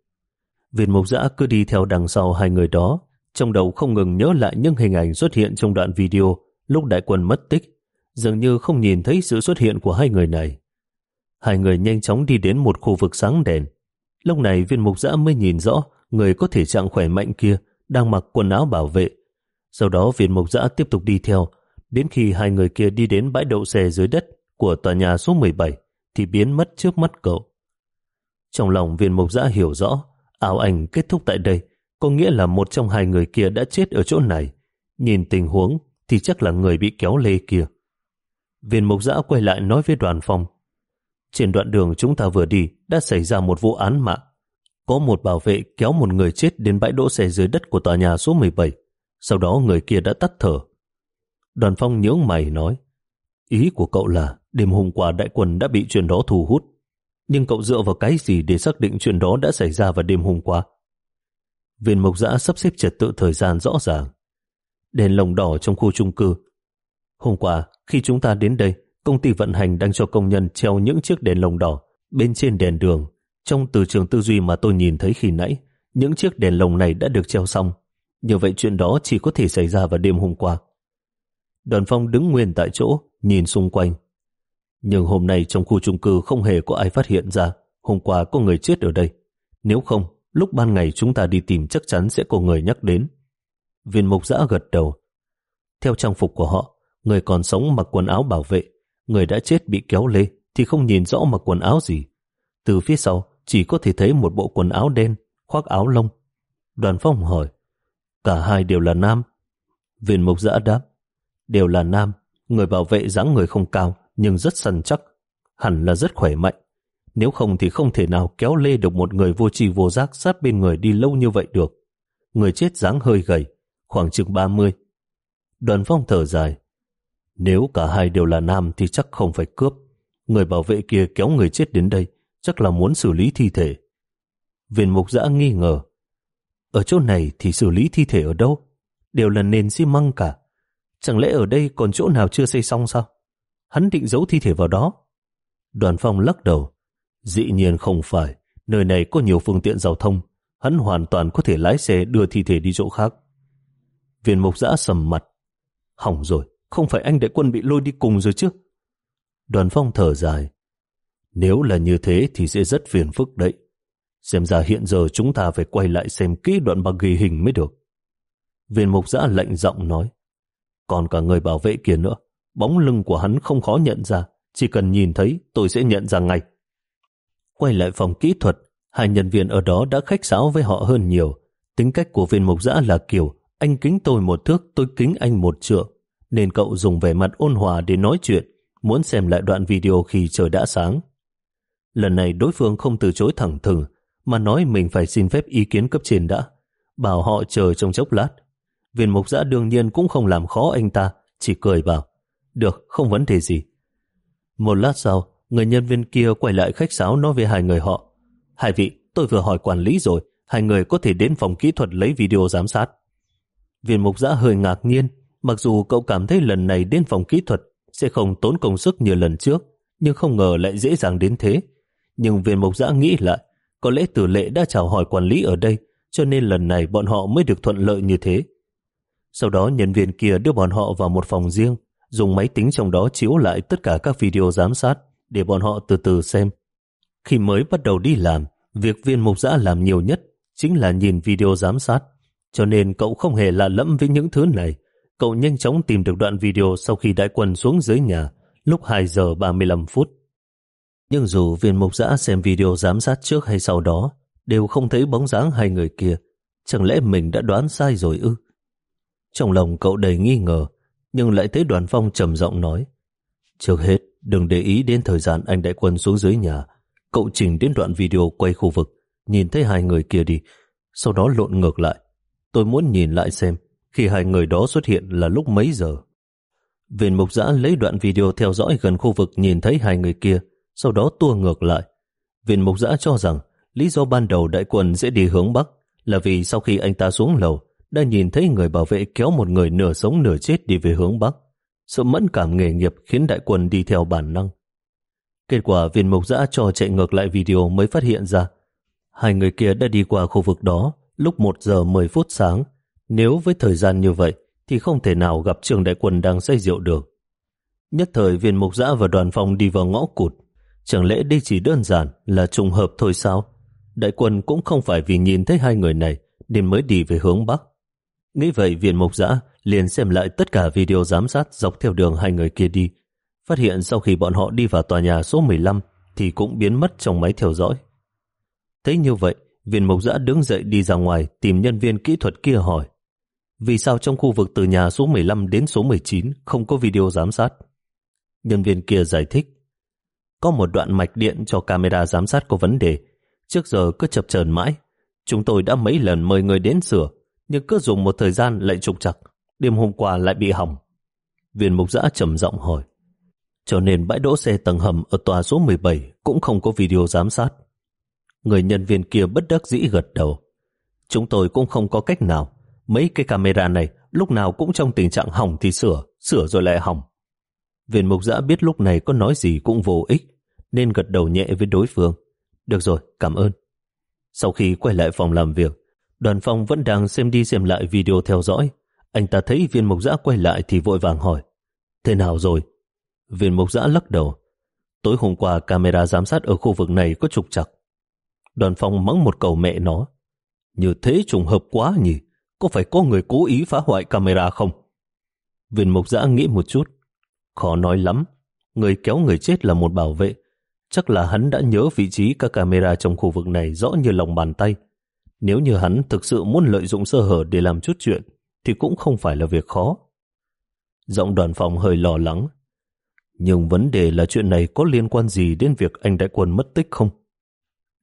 A: Viên mục giã cứ đi theo đằng sau hai người đó, trong đầu không ngừng nhớ lại những hình ảnh xuất hiện trong đoạn video lúc đại quân mất tích, dường như không nhìn thấy sự xuất hiện của hai người này. Hai người nhanh chóng đi đến một khu vực sáng đèn. Lúc này viên mục giã mới nhìn rõ người có thể trạng khỏe mạnh kia đang mặc quần áo bảo vệ. Sau đó viên mục giã tiếp tục đi theo, đến khi hai người kia đi đến bãi đậu xe dưới đất của tòa nhà số 17 thì biến mất trước mắt cậu. Trong lòng viên mục giã hiểu rõ Ảo ảnh kết thúc tại đây, có nghĩa là một trong hai người kia đã chết ở chỗ này. Nhìn tình huống thì chắc là người bị kéo lê kia. Viên mục giã quay lại nói với đoàn phong. Trên đoạn đường chúng ta vừa đi đã xảy ra một vụ án mạng. Có một bảo vệ kéo một người chết đến bãi đỗ xe dưới đất của tòa nhà số 17. Sau đó người kia đã tắt thở. Đoàn phong nhớ mày nói Ý của cậu là đêm hôm qua đại quân đã bị chuyện đó thu hút nhưng cậu dựa vào cái gì để xác định chuyện đó đã xảy ra vào đêm hôm qua? Viên mộc giã sắp xếp trật tự thời gian rõ ràng. Đèn lồng đỏ trong khu chung cư. Hôm qua, khi chúng ta đến đây, công ty vận hành đang cho công nhân treo những chiếc đèn lồng đỏ bên trên đèn đường. Trong từ trường tư duy mà tôi nhìn thấy khi nãy, những chiếc đèn lồng này đã được treo xong. Như vậy chuyện đó chỉ có thể xảy ra vào đêm hôm qua. Đoàn phong đứng nguyên tại chỗ, nhìn xung quanh, nhưng hôm nay trong khu chung cư không hề có ai phát hiện ra hôm qua có người chết ở đây. Nếu không, lúc ban ngày chúng ta đi tìm chắc chắn sẽ có người nhắc đến. Viên mục giã gật đầu. Theo trang phục của họ, người còn sống mặc quần áo bảo vệ, người đã chết bị kéo lê thì không nhìn rõ mặc quần áo gì. Từ phía sau chỉ có thể thấy một bộ quần áo đen, khoác áo lông. Đoàn phong hỏi, cả hai đều là nam. Viên mục giã đáp, đều là nam, người bảo vệ dáng người không cao nhưng rất săn chắc, hẳn là rất khỏe mạnh. Nếu không thì không thể nào kéo lê được một người vô tri vô giác sát bên người đi lâu như vậy được. Người chết dáng hơi gầy, khoảng chừng 30. Đoàn phong thở dài. Nếu cả hai đều là nam thì chắc không phải cướp. Người bảo vệ kia kéo người chết đến đây, chắc là muốn xử lý thi thể. Viên mục giã nghi ngờ. Ở chỗ này thì xử lý thi thể ở đâu? Đều là nền xi măng cả. Chẳng lẽ ở đây còn chỗ nào chưa xây xong sao? Hắn định giấu thi thể vào đó. Đoàn phong lắc đầu. Dĩ nhiên không phải. Nơi này có nhiều phương tiện giao thông. Hắn hoàn toàn có thể lái xe đưa thi thể đi chỗ khác. Viên mục giã sầm mặt. Hỏng rồi, không phải anh đại quân bị lôi đi cùng rồi chứ? Đoàn phong thở dài. Nếu là như thế thì sẽ rất phiền phức đấy. Xem ra hiện giờ chúng ta phải quay lại xem kỹ đoạn băng ghi hình mới được. Viên mục giã lạnh giọng nói. Còn cả người bảo vệ kia nữa, bóng lưng của hắn không khó nhận ra. Chỉ cần nhìn thấy tôi sẽ nhận ra ngay. Quay lại phòng kỹ thuật, hai nhân viên ở đó đã khách sáo với họ hơn nhiều. Tính cách của viên mục giã là kiểu anh kính tôi một thước, tôi kính anh một trượng. Nên cậu dùng vẻ mặt ôn hòa để nói chuyện, muốn xem lại đoạn video khi trời đã sáng. Lần này đối phương không từ chối thẳng thừng, mà nói mình phải xin phép ý kiến cấp trên đã. Bảo họ chờ trong chốc lát. Viên mục giã đương nhiên cũng không làm khó anh ta, chỉ cười bảo. Được, không vấn đề gì. Một lát sau, người nhân viên kia quay lại khách sáo nói với hai người họ. Hai vị, tôi vừa hỏi quản lý rồi, hai người có thể đến phòng kỹ thuật lấy video giám sát. Viên mục giã hơi ngạc nhiên, mặc dù cậu cảm thấy lần này đến phòng kỹ thuật sẽ không tốn công sức như lần trước, nhưng không ngờ lại dễ dàng đến thế. Nhưng viên mộc giã nghĩ lại, có lẽ tử lệ đã chào hỏi quản lý ở đây, cho nên lần này bọn họ mới được thuận lợi như thế. Sau đó nhân viên kia đưa bọn họ vào một phòng riêng, dùng máy tính trong đó chiếu lại tất cả các video giám sát để bọn họ từ từ xem. Khi mới bắt đầu đi làm, việc viên mục giã làm nhiều nhất chính là nhìn video giám sát, cho nên cậu không hề lạ lẫm với những thứ này. Cậu nhanh chóng tìm được đoạn video sau khi đại quân xuống dưới nhà, lúc 2 giờ 35 phút. Nhưng dù viên mục giã xem video giám sát trước hay sau đó, đều không thấy bóng dáng hai người kia, chẳng lẽ mình đã đoán sai rồi ư? Trong lòng cậu đầy nghi ngờ, nhưng lại thấy đoàn phong trầm giọng nói. Trước hết, đừng để ý đến thời gian anh đại quân xuống dưới nhà. Cậu chỉnh đến đoạn video quay khu vực, nhìn thấy hai người kia đi, sau đó lộn ngược lại. Tôi muốn nhìn lại xem khi hai người đó xuất hiện là lúc mấy giờ. Viên mục giã lấy đoạn video theo dõi gần khu vực nhìn thấy hai người kia, sau đó tua ngược lại. Viên mục giã cho rằng lý do ban đầu đại quân sẽ đi hướng Bắc là vì sau khi anh ta xuống lầu, đã nhìn thấy người bảo vệ kéo một người nửa sống nửa chết đi về hướng Bắc. Sự mẫn cảm nghề nghiệp khiến đại quân đi theo bản năng. Kết quả viên mục giã cho chạy ngược lại video mới phát hiện ra hai người kia đã đi qua khu vực đó lúc 1 giờ 10 phút sáng. Nếu với thời gian như vậy thì không thể nào gặp trường đại quân đang say rượu được. Nhất thời viên mục giã và đoàn phòng đi vào ngõ cụt. Chẳng lẽ đây chỉ đơn giản là trùng hợp thôi sao? Đại quân cũng không phải vì nhìn thấy hai người này nên mới đi về hướng Bắc. Nghĩ vậy viên mục giã liền xem lại tất cả video giám sát dọc theo đường hai người kia đi. Phát hiện sau khi bọn họ đi vào tòa nhà số 15 thì cũng biến mất trong máy theo dõi. Thấy như vậy, viên mục giã đứng dậy đi ra ngoài tìm nhân viên kỹ thuật kia hỏi vì sao trong khu vực từ nhà số 15 đến số 19 không có video giám sát. Nhân viên kia giải thích có một đoạn mạch điện cho camera giám sát có vấn đề trước giờ cứ chập chờn mãi. Chúng tôi đã mấy lần mời người đến sửa nhưng cứ dùng một thời gian lại trục chặt, đêm hôm qua lại bị hỏng. Viên mục giã trầm giọng hỏi, cho nên bãi đỗ xe tầng hầm ở tòa số 17 cũng không có video giám sát. Người nhân viên kia bất đắc dĩ gật đầu. Chúng tôi cũng không có cách nào. Mấy cái camera này lúc nào cũng trong tình trạng hỏng thì sửa, sửa rồi lại hỏng. Viên mục giã biết lúc này có nói gì cũng vô ích, nên gật đầu nhẹ với đối phương. Được rồi, cảm ơn. Sau khi quay lại phòng làm việc, Đoàn phong vẫn đang xem đi xem lại video theo dõi. Anh ta thấy viên mục giã quay lại thì vội vàng hỏi. Thế nào rồi? Viên mục giã lắc đầu. Tối hôm qua camera giám sát ở khu vực này có trục chặt. Đoàn phong mắng một cầu mẹ nó. Như thế trùng hợp quá nhỉ? Có phải có người cố ý phá hoại camera không? Viên mục giã nghĩ một chút. Khó nói lắm. Người kéo người chết là một bảo vệ. Chắc là hắn đã nhớ vị trí các camera trong khu vực này rõ như lòng bàn tay. Nếu như hắn thực sự muốn lợi dụng sơ hở để làm chút chuyện, thì cũng không phải là việc khó. Giọng đoàn phòng hơi lo lắng. Nhưng vấn đề là chuyện này có liên quan gì đến việc anh đại quân mất tích không?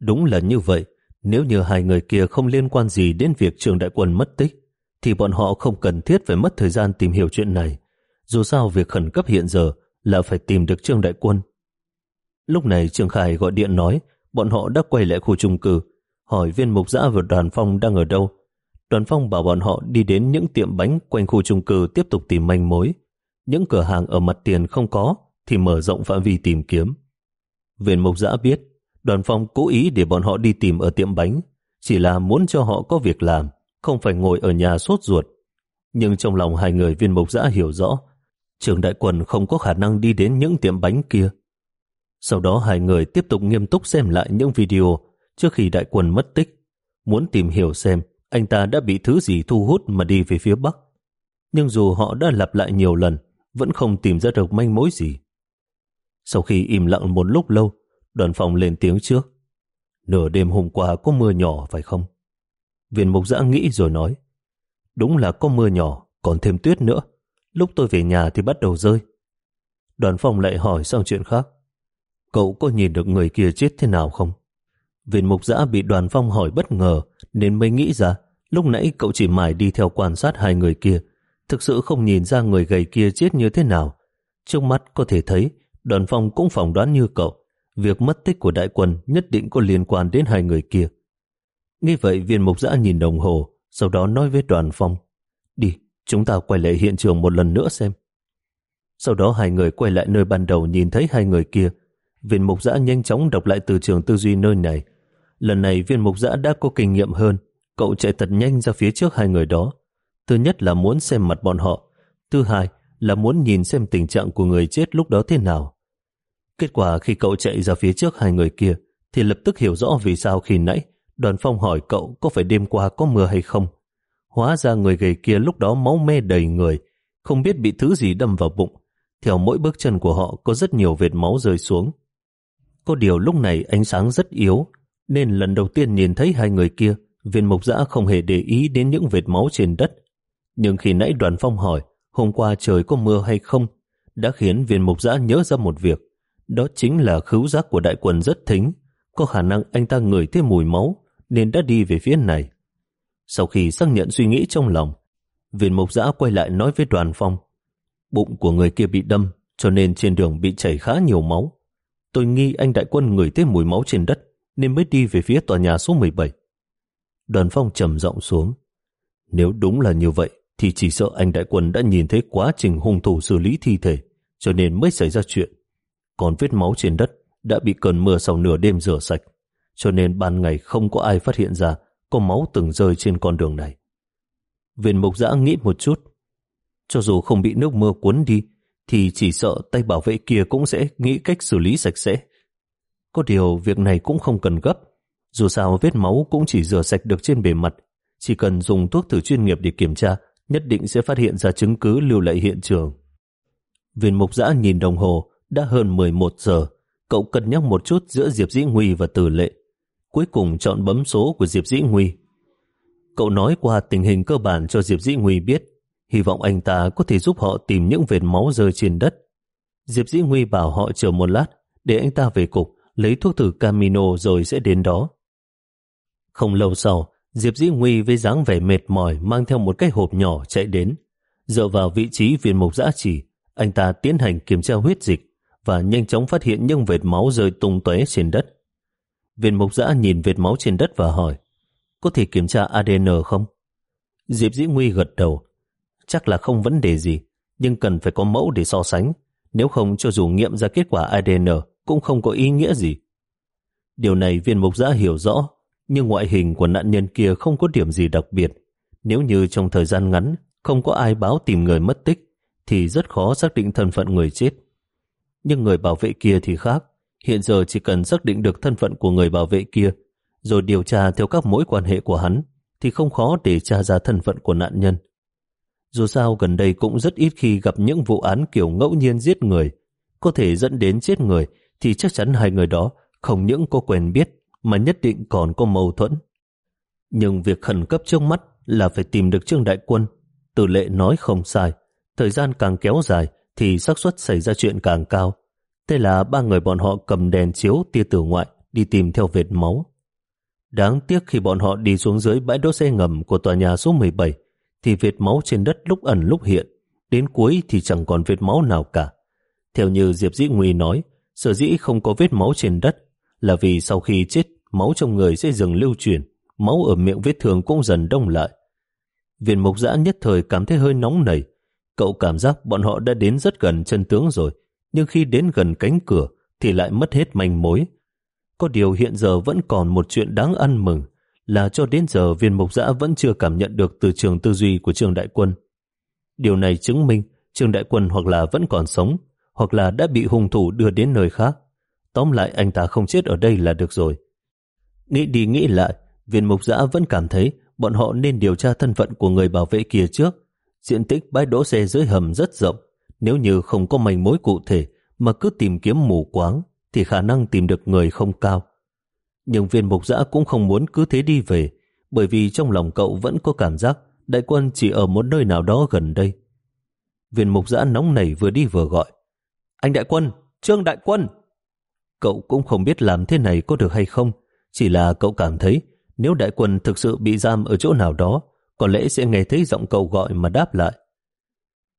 A: Đúng là như vậy, nếu như hai người kia không liên quan gì đến việc trường đại quân mất tích, thì bọn họ không cần thiết phải mất thời gian tìm hiểu chuyện này. Dù sao việc khẩn cấp hiện giờ là phải tìm được Trương Đại Quân. Lúc này Trương Khải gọi điện nói bọn họ đã quay lại khu trung cư, hỏi viên mục giã và đoàn phong đang ở đâu. Đoàn phong bảo bọn họ đi đến những tiệm bánh quanh khu trung cư tiếp tục tìm manh mối. Những cửa hàng ở mặt tiền không có thì mở rộng phạm vi tìm kiếm. Viên mục giã biết đoàn phong cố ý để bọn họ đi tìm ở tiệm bánh chỉ là muốn cho họ có việc làm không phải ngồi ở nhà sốt ruột. Nhưng trong lòng hai người viên mộc giã hiểu rõ trường đại quần không có khả năng đi đến những tiệm bánh kia. Sau đó hai người tiếp tục nghiêm túc xem lại những video trước khi đại quần mất tích, muốn tìm hiểu xem anh ta đã bị thứ gì thu hút mà đi về phía Bắc. Nhưng dù họ đã lặp lại nhiều lần, vẫn không tìm ra được manh mối gì. Sau khi im lặng một lúc lâu, đoàn phòng lên tiếng trước. Nửa đêm hôm qua có mưa nhỏ phải không? Viên mục giã nghĩ rồi nói. Đúng là có mưa nhỏ, còn thêm tuyết nữa. Lúc tôi về nhà thì bắt đầu rơi. Đoàn phòng lại hỏi sang chuyện khác. Cậu có nhìn được người kia chết thế nào không? Viên mục giã bị đoàn phong hỏi bất ngờ nên mới nghĩ ra lúc nãy cậu chỉ mải đi theo quan sát hai người kia. Thực sự không nhìn ra người gầy kia chết như thế nào. Trước mắt có thể thấy đoàn phong cũng phỏng đoán như cậu. Việc mất tích của đại quân nhất định có liên quan đến hai người kia. Nghe vậy viên mục giã nhìn đồng hồ sau đó nói với đoàn phong Đi, chúng ta quay lại hiện trường một lần nữa xem. Sau đó hai người quay lại nơi ban đầu nhìn thấy hai người kia viên mục giã nhanh chóng đọc lại từ trường tư duy nơi này. Lần này viên mục giã đã có kinh nghiệm hơn, cậu chạy thật nhanh ra phía trước hai người đó. Thứ nhất là muốn xem mặt bọn họ, thứ hai là muốn nhìn xem tình trạng của người chết lúc đó thế nào. Kết quả khi cậu chạy ra phía trước hai người kia, thì lập tức hiểu rõ vì sao khi nãy đoàn phong hỏi cậu có phải đêm qua có mưa hay không. Hóa ra người gầy kia lúc đó máu me đầy người, không biết bị thứ gì đâm vào bụng. Theo mỗi bước chân của họ có rất nhiều vệt máu rơi xuống. Có điều lúc này ánh sáng rất yếu, nên lần đầu tiên nhìn thấy hai người kia, viên mục giã không hề để ý đến những vệt máu trên đất. Nhưng khi nãy đoàn phong hỏi hôm qua trời có mưa hay không, đã khiến viên mục giã nhớ ra một việc. Đó chính là khứu giác của đại quần rất thính, có khả năng anh ta ngửi thấy mùi máu, nên đã đi về phía này. Sau khi xác nhận suy nghĩ trong lòng, viên mục giã quay lại nói với đoàn phong. Bụng của người kia bị đâm, cho nên trên đường bị chảy khá nhiều máu. Tôi nghi anh đại quân ngửi thấy mùi máu trên đất nên mới đi về phía tòa nhà số 17. Đoàn phong trầm giọng xuống. Nếu đúng là như vậy thì chỉ sợ anh đại quân đã nhìn thấy quá trình hung thủ xử lý thi thể cho nên mới xảy ra chuyện. Còn vết máu trên đất đã bị cơn mưa sau nửa đêm rửa sạch cho nên ban ngày không có ai phát hiện ra có máu từng rơi trên con đường này. Viên mục giã nghĩ một chút. Cho dù không bị nước mưa cuốn đi thì chỉ sợ tay bảo vệ kia cũng sẽ nghĩ cách xử lý sạch sẽ. Có điều việc này cũng không cần gấp, dù sao vết máu cũng chỉ rửa sạch được trên bề mặt, chỉ cần dùng thuốc thử chuyên nghiệp để kiểm tra, nhất định sẽ phát hiện ra chứng cứ lưu lại hiện trường. Viên mục giã nhìn đồng hồ, đã hơn 11 giờ, cậu cân nhắc một chút giữa Diệp Dĩ Nguy và Tử Lệ. Cuối cùng chọn bấm số của Diệp Dĩ Nguy. Cậu nói qua tình hình cơ bản cho Diệp Dĩ Nguy biết, hy vọng anh ta có thể giúp họ tìm những vệt máu rơi trên đất. Diệp Dĩ Nguy bảo họ chờ một lát để anh ta về cục lấy thuốc thử Camino rồi sẽ đến đó. Không lâu sau, Diệp Dĩ Nguy với dáng vẻ mệt mỏi mang theo một cái hộp nhỏ chạy đến. Dựa vào vị trí viên mục giã chỉ, anh ta tiến hành kiểm tra huyết dịch và nhanh chóng phát hiện những vệt máu rơi tung tóe trên đất. Viên mục giã nhìn vệt máu trên đất và hỏi, có thể kiểm tra ADN không? Diệp Dĩ Nguy gật đầu, chắc là không vấn đề gì, nhưng cần phải có mẫu để so sánh, nếu không cho dù nghiệm ra kết quả ADN cũng không có ý nghĩa gì. Điều này viên mục giã hiểu rõ, nhưng ngoại hình của nạn nhân kia không có điểm gì đặc biệt. Nếu như trong thời gian ngắn không có ai báo tìm người mất tích, thì rất khó xác định thân phận người chết. Nhưng người bảo vệ kia thì khác, hiện giờ chỉ cần xác định được thân phận của người bảo vệ kia, rồi điều tra theo các mối quan hệ của hắn, thì không khó để tra ra thân phận của nạn nhân. Dù sao gần đây cũng rất ít khi gặp những vụ án kiểu ngẫu nhiên giết người. Có thể dẫn đến chết người thì chắc chắn hai người đó không những có quen biết mà nhất định còn có mâu thuẫn. Nhưng việc khẩn cấp trước mắt là phải tìm được Trương Đại Quân. Tử lệ nói không sai. Thời gian càng kéo dài thì xác suất xảy ra chuyện càng cao. Thế là ba người bọn họ cầm đèn chiếu tia tử ngoại đi tìm theo vệt máu. Đáng tiếc khi bọn họ đi xuống dưới bãi đỗ xe ngầm của tòa nhà số 17 thì vệt máu trên đất lúc ẩn lúc hiện, đến cuối thì chẳng còn vết máu nào cả. Theo như Diệp Dĩ Nguy nói, sở dĩ không có vết máu trên đất là vì sau khi chết, máu trong người sẽ dừng lưu chuyển, máu ở miệng vết thương cũng dần đông lại. Viên mục giã nhất thời cảm thấy hơi nóng nảy. Cậu cảm giác bọn họ đã đến rất gần chân tướng rồi, nhưng khi đến gần cánh cửa thì lại mất hết manh mối. Có điều hiện giờ vẫn còn một chuyện đáng ăn mừng là cho đến giờ viên mục giã vẫn chưa cảm nhận được từ trường tư duy của trường đại quân. Điều này chứng minh trường đại quân hoặc là vẫn còn sống, hoặc là đã bị hung thủ đưa đến nơi khác. Tóm lại anh ta không chết ở đây là được rồi. Nghĩ đi nghĩ lại, viên mục giã vẫn cảm thấy bọn họ nên điều tra thân phận của người bảo vệ kia trước. Diện tích bãi đỗ xe dưới hầm rất rộng, nếu như không có manh mối cụ thể mà cứ tìm kiếm mù quáng thì khả năng tìm được người không cao. Nhưng viên mục giã cũng không muốn cứ thế đi về, bởi vì trong lòng cậu vẫn có cảm giác đại quân chỉ ở một nơi nào đó gần đây. Viên mục giã nóng nảy vừa đi vừa gọi. Anh đại quân, Trương đại quân! Cậu cũng không biết làm thế này có được hay không, chỉ là cậu cảm thấy nếu đại quân thực sự bị giam ở chỗ nào đó, có lẽ sẽ nghe thấy giọng cậu gọi mà đáp lại.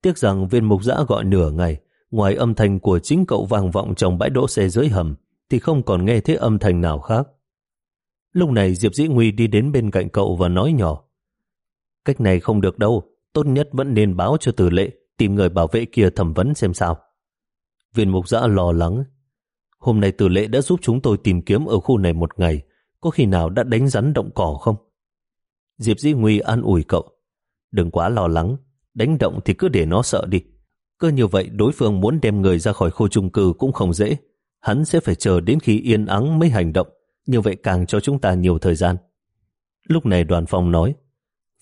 A: Tiếc rằng viên mục giã gọi nửa ngày, ngoài âm thanh của chính cậu vang vọng trong bãi đỗ xe dưới hầm, thì không còn nghe thấy âm thanh nào khác. Lúc này Diệp Dĩ Nguy đi đến bên cạnh cậu và nói nhỏ. Cách này không được đâu, tốt nhất vẫn nên báo cho tử lệ, tìm người bảo vệ kia thẩm vấn xem sao. Viên mục giã lo lắng. Hôm nay tử lệ đã giúp chúng tôi tìm kiếm ở khu này một ngày, có khi nào đã đánh rắn động cỏ không? Diệp Di Nguy an ủi cậu. Đừng quá lo lắng, đánh động thì cứ để nó sợ đi. Cơ như vậy đối phương muốn đem người ra khỏi khu chung cư cũng không dễ. Hắn sẽ phải chờ đến khi yên ắng mới hành động, như vậy càng cho chúng ta nhiều thời gian. Lúc này đoàn phòng nói,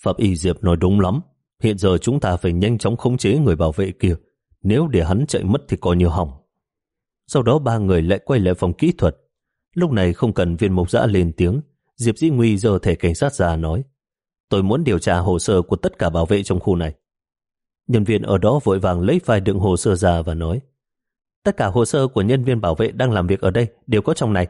A: Pháp Y Diệp nói đúng lắm, hiện giờ chúng ta phải nhanh chóng khống chế người bảo vệ kia, nếu để hắn chạy mất thì coi như hỏng. Sau đó ba người lại quay lại phòng kỹ thuật. Lúc này không cần viên mục giã lên tiếng, Diệp Dĩ Nguy giờ thể cảnh sát già nói, tôi muốn điều tra hồ sơ của tất cả bảo vệ trong khu này. Nhân viên ở đó vội vàng lấy vài đựng hồ sơ ra và nói, tất cả hồ sơ của nhân viên bảo vệ đang làm việc ở đây đều có trong này.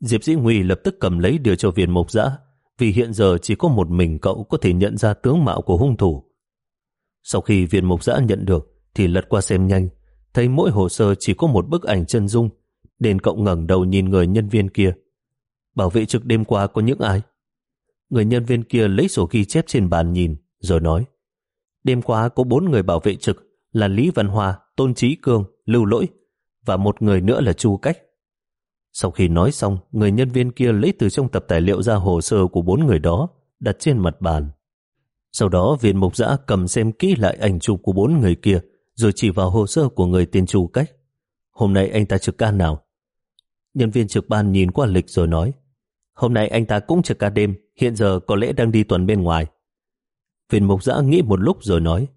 A: Diệp Dĩ Nguy lập tức cầm lấy đưa cho viên mộc dã vì hiện giờ chỉ có một mình cậu có thể nhận ra tướng mạo của hung thủ. Sau khi viên mộc dã nhận được, thì lật qua xem nhanh, thấy mỗi hồ sơ chỉ có một bức ảnh chân dung, nên cậu ngẩng đầu nhìn người nhân viên kia. Bảo vệ trực đêm qua có những ai? Người nhân viên kia lấy sổ ghi chép trên bàn nhìn, rồi nói, đêm qua có bốn người bảo vệ trực là Lý Văn Hòa, Tôn Trí Cương, Lưu Lỗi và một người nữa là Chu Cách. Sau khi nói xong, người nhân viên kia lấy từ trong tập tài liệu ra hồ sơ của bốn người đó, đặt trên mặt bàn. Sau đó viên mục giã cầm xem kỹ lại ảnh chụp của bốn người kia, rồi chỉ vào hồ sơ của người tên Chu Cách. Hôm nay anh ta trực ca nào? Nhân viên trực ban nhìn qua lịch rồi nói, hôm nay anh ta cũng trực ca đêm, hiện giờ có lẽ đang đi tuần bên ngoài. Viên mục giã nghĩ một lúc rồi nói,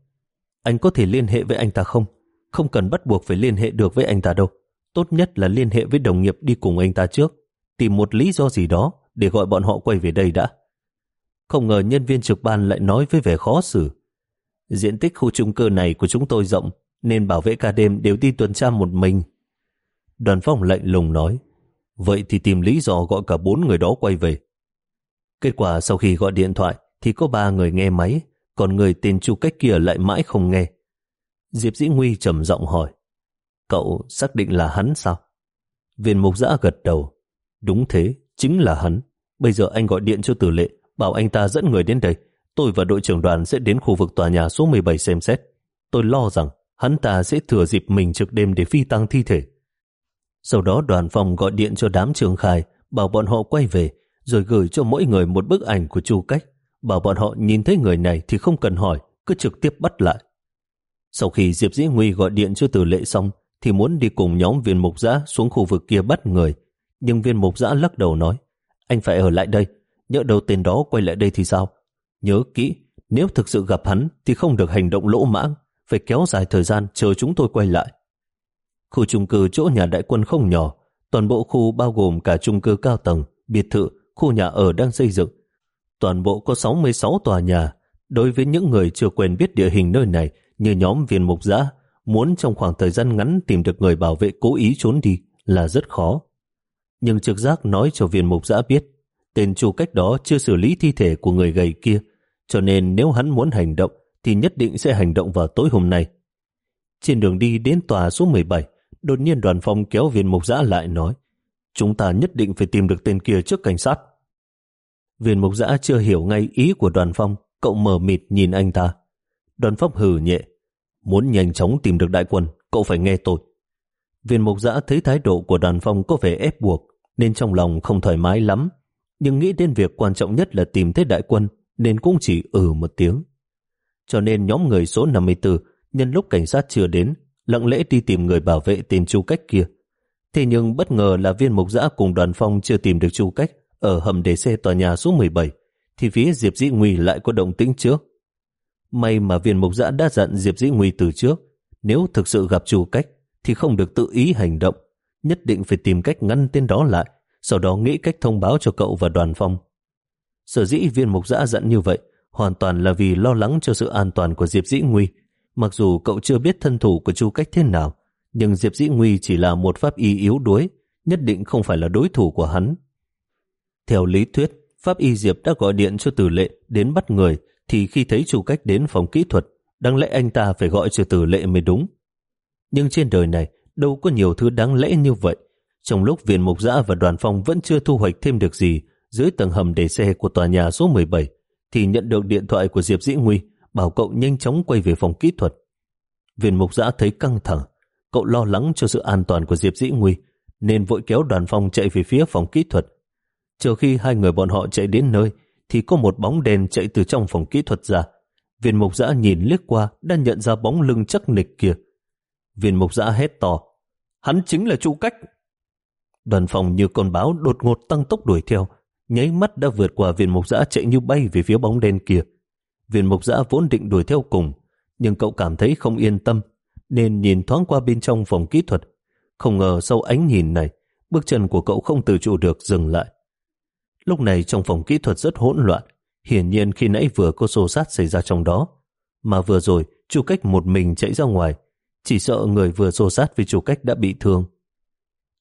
A: anh có thể liên hệ với anh ta không? Không cần bắt buộc phải liên hệ được với anh ta đâu. Tốt nhất là liên hệ với đồng nghiệp đi cùng anh ta trước, tìm một lý do gì đó để gọi bọn họ quay về đây đã. Không ngờ nhân viên trực ban lại nói với vẻ khó xử. Diện tích khu chung cư này của chúng tôi rộng, nên bảo vệ cả đêm đều đi tuần tra một mình. Đoàn phong lạnh lùng nói, vậy thì tìm lý do gọi cả bốn người đó quay về. Kết quả sau khi gọi điện thoại thì có ba người nghe máy, còn người tên chu cách kia lại mãi không nghe. Diệp Dĩ Nguy trầm giọng hỏi, cậu xác định là hắn sao? Viên mục giã gật đầu, đúng thế, chính là hắn. Bây giờ anh gọi điện cho tử lệ, bảo anh ta dẫn người đến đây. Tôi và đội trưởng đoàn sẽ đến khu vực tòa nhà số 17 xem xét. Tôi lo rằng hắn ta sẽ thừa dịp mình trực đêm để phi tăng thi thể. Sau đó đoàn phòng gọi điện cho đám trường khai, bảo bọn họ quay về, rồi gửi cho mỗi người một bức ảnh của Chu Cách, bảo bọn họ nhìn thấy người này thì không cần hỏi, cứ trực tiếp bắt lại. Sau khi Diệp Dĩ Nguy gọi điện cho Từ Lệ xong, thì muốn đi cùng nhóm viên mục giã xuống khu vực kia bắt người. Nhưng viên mục giã lắc đầu nói, anh phải ở lại đây, nhớ đầu tên đó quay lại đây thì sao? Nhớ kỹ, Nếu thực sự gặp hắn thì không được hành động lỗ mãng, phải kéo dài thời gian chờ chúng tôi quay lại. Khu chung cư chỗ nhà đại quân không nhỏ, toàn bộ khu bao gồm cả chung cư cao tầng, biệt thự, khu nhà ở đang xây dựng. Toàn bộ có 66 tòa nhà. Đối với những người chưa quen biết địa hình nơi này như nhóm viên mục giã, muốn trong khoảng thời gian ngắn tìm được người bảo vệ cố ý trốn đi là rất khó. Nhưng trực giác nói cho viên mục giã biết tên chu cách đó chưa xử lý thi thể của người gầy kia, cho nên nếu hắn muốn hành động thì nhất định sẽ hành động vào tối hôm nay. Trên đường đi đến tòa số 17, đột nhiên đoàn phong kéo viên mục giã lại nói chúng ta nhất định phải tìm được tên kia trước cảnh sát. Viên mục giã chưa hiểu ngay ý của đoàn phong, cậu mờ mịt nhìn anh ta. Đoàn phong hừ nhẹ, muốn nhanh chóng tìm được đại quân, cậu phải nghe tôi. Viên mục giã thấy thái độ của đoàn phong có vẻ ép buộc, nên trong lòng không thoải mái lắm, nhưng nghĩ đến việc quan trọng nhất là tìm thấy đại quân, nên cũng chỉ ừ một tiếng. Cho nên nhóm người số 54, nhân lúc cảnh sát chưa đến, lặng lẽ đi tìm người bảo vệ tên chu cách kia. Thế nhưng bất ngờ là viên mục giã cùng đoàn phong chưa tìm được chu cách ở hầm để xe tòa nhà số 17, thì phía Diệp Dĩ Nguy lại có động tĩnh trước. May mà viên mục giã đã dặn Diệp Dĩ Nguy từ trước, nếu thực sự gặp chu cách thì không được tự ý hành động, nhất định phải tìm cách ngăn tên đó lại, sau đó nghĩ cách thông báo cho cậu và đoàn phong. Sở dĩ viên mục giã dặn như vậy hoàn toàn là vì lo lắng cho sự an toàn của Diệp Dĩ Nguy. Mặc dù cậu chưa biết thân thủ của Chu Cách thế nào, nhưng Diệp Dĩ Nguy chỉ là một pháp y yếu đuối, nhất định không phải là đối thủ của hắn. Theo lý thuyết, pháp y Diệp đã gọi điện cho tử lệ đến bắt người, thì khi thấy Chu Cách đến phòng kỹ thuật, đáng lẽ anh ta phải gọi cho tử lệ mới đúng. Nhưng trên đời này, đâu có nhiều thứ đáng lẽ như vậy. Trong lúc viên mục giã và đoàn phong vẫn chưa thu hoạch thêm được gì dưới tầng hầm để xe của tòa nhà số 17, thì nhận được điện thoại của Diệp Dĩ Nguy bảo cậu nhanh chóng quay về phòng kỹ thuật. Viên mục giã thấy căng thẳng, cậu lo lắng cho sự an toàn của Diệp Dĩ Nguy, nên vội kéo đoàn phong chạy về phía phòng kỹ thuật. Chờ khi hai người bọn họ chạy đến nơi, thì có một bóng đèn chạy từ trong phòng kỹ thuật ra. Viên mục giã nhìn liếc qua đã nhận ra bóng lưng chắc nịch kia. Viên mục giã hét to, hắn chính là trụ cách. Đoàn phòng như con báo đột ngột tăng tốc đuổi theo, nháy mắt đã vượt qua viên mục giã chạy như bay về phía bóng đen kia. Viên mục giã vốn định đuổi theo cùng, nhưng cậu cảm thấy không yên tâm, nên nhìn thoáng qua bên trong phòng kỹ thuật. Không ngờ sau ánh nhìn này, bước chân của cậu không tự chủ được dừng lại. Lúc này trong phòng kỹ thuật rất hỗn loạn, hiển nhiên khi nãy vừa có xô sát xảy ra trong đó. Mà vừa rồi, Chu cách một mình chạy ra ngoài, chỉ sợ người vừa xô sát với Chu cách đã bị thương.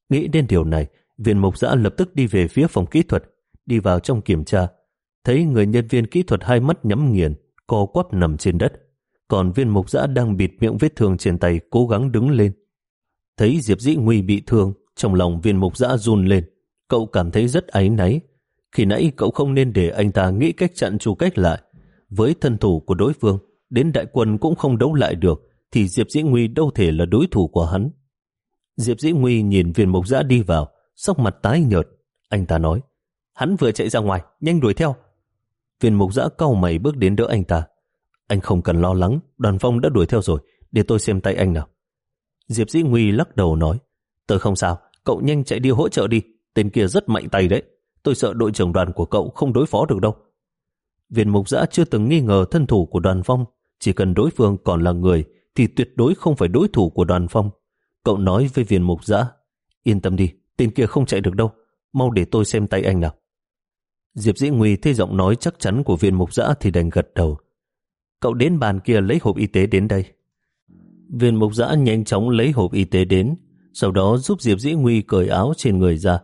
A: Nghĩ đến điều này, viên mục giã lập tức đi về phía phòng kỹ thuật, đi vào trong kiểm tra, thấy người nhân viên kỹ thuật hai mắt nhắm nghiền, co quắp nằm trên đất, còn viên mục giã đang bịt miệng vết thương trên tay cố gắng đứng lên. Thấy Diệp Dĩ Nguy bị thương, trong lòng viên mục giã run lên, cậu cảm thấy rất áy náy. Khi nãy cậu không nên để anh ta nghĩ cách chặn chu cách lại. Với thân thủ của đối phương, đến đại quân cũng không đấu lại được, thì Diệp Dĩ Nguy đâu thể là đối thủ của hắn. Diệp Dĩ Nguy nhìn viên mục giã đi vào, sóc mặt tái nhợt. Anh ta nói, Hắn vừa chạy ra ngoài, nhanh đuổi theo. Viên mục giã cau mày bước đến đỡ anh ta. Anh không cần lo lắng, đoàn phong đã đuổi theo rồi, để tôi xem tay anh nào. Diệp Dĩ Nguy lắc đầu nói, tôi không sao, cậu nhanh chạy đi hỗ trợ đi, tên kia rất mạnh tay đấy, tôi sợ đội trưởng đoàn của cậu không đối phó được đâu. Viên mục giã chưa từng nghi ngờ thân thủ của đoàn phong, chỉ cần đối phương còn là người thì tuyệt đối không phải đối thủ của đoàn phong. Cậu nói với viên mục giã, yên tâm đi, tên kia không chạy được đâu, mau để tôi xem tay anh nào. Diệp Dĩ Nguy thấy giọng nói chắc chắn của viên mục giã thì đành gật đầu. Cậu đến bàn kia lấy hộp y tế đến đây. Viên mục giã nhanh chóng lấy hộp y tế đến, sau đó giúp Diệp Dĩ Nguy cởi áo trên người ra.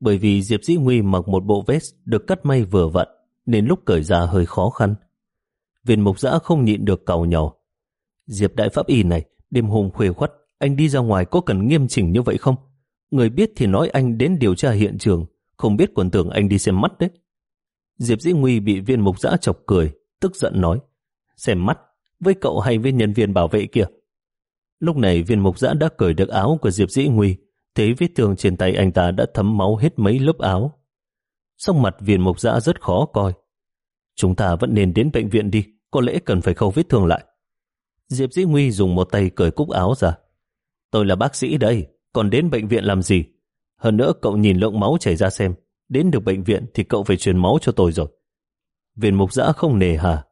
A: Bởi vì Diệp Dĩ Nguy mặc một bộ vest được cắt may vừa vặn, nên lúc cởi ra hơi khó khăn. Viên mục giã không nhịn được cầu nhỏ. Diệp đại pháp y này, đêm hôm khuya khuất, anh đi ra ngoài có cần nghiêm chỉnh như vậy không? Người biết thì nói anh đến điều tra hiện trường, không biết còn tưởng anh đi xem mắt đấy. Diệp Dĩ Nguy bị viên mục giã chọc cười, tức giận nói, xem mắt, với cậu hay với nhân viên bảo vệ kia. Lúc này viên mục giã đã cởi được áo của Diệp Dĩ Nguy, thấy vết thương trên tay anh ta đã thấm máu hết mấy lớp áo. Xong mặt viên mục giã rất khó coi. Chúng ta vẫn nên đến bệnh viện đi, có lẽ cần phải khâu vết thương lại. Diệp Dĩ Nguy dùng một tay cởi cúc áo ra. Tôi là bác sĩ đây, còn đến bệnh viện làm gì? Hơn nữa cậu nhìn lượng máu chảy ra xem, đến được bệnh viện thì cậu phải truyền máu cho tôi rồi. Viên mục giã không nề hà.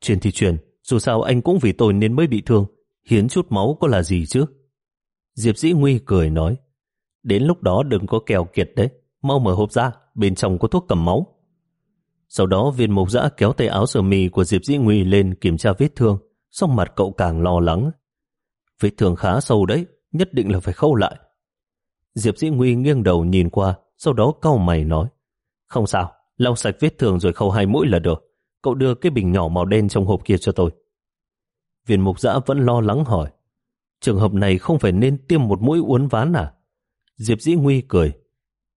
A: Truyền thì truyền, dù sao anh cũng vì tôi nên mới bị thương. Hiến chút máu có là gì chứ? Diệp Dĩ Nguy cười nói, đến lúc đó đừng có kèo kiệt đấy, mau mở hộp ra, bên trong có thuốc cầm máu. Sau đó viên mục giã kéo tay áo sơ mi của Diệp Dĩ Nguy lên kiểm tra vết thương, xong mặt cậu càng lo lắng. Vết thương khá sâu đấy, nhất định là phải khâu lại. Diệp Dĩ Nguy nghiêng đầu nhìn qua, sau đó cau mày nói, không sao, lau sạch vết thương rồi khâu hai mũi là được. Cậu đưa cái bình nhỏ màu đen trong hộp kia cho tôi. Viên mục giã vẫn lo lắng hỏi, trường hợp này không phải nên tiêm một mũi uốn ván à? Diệp Dĩ Nguy cười,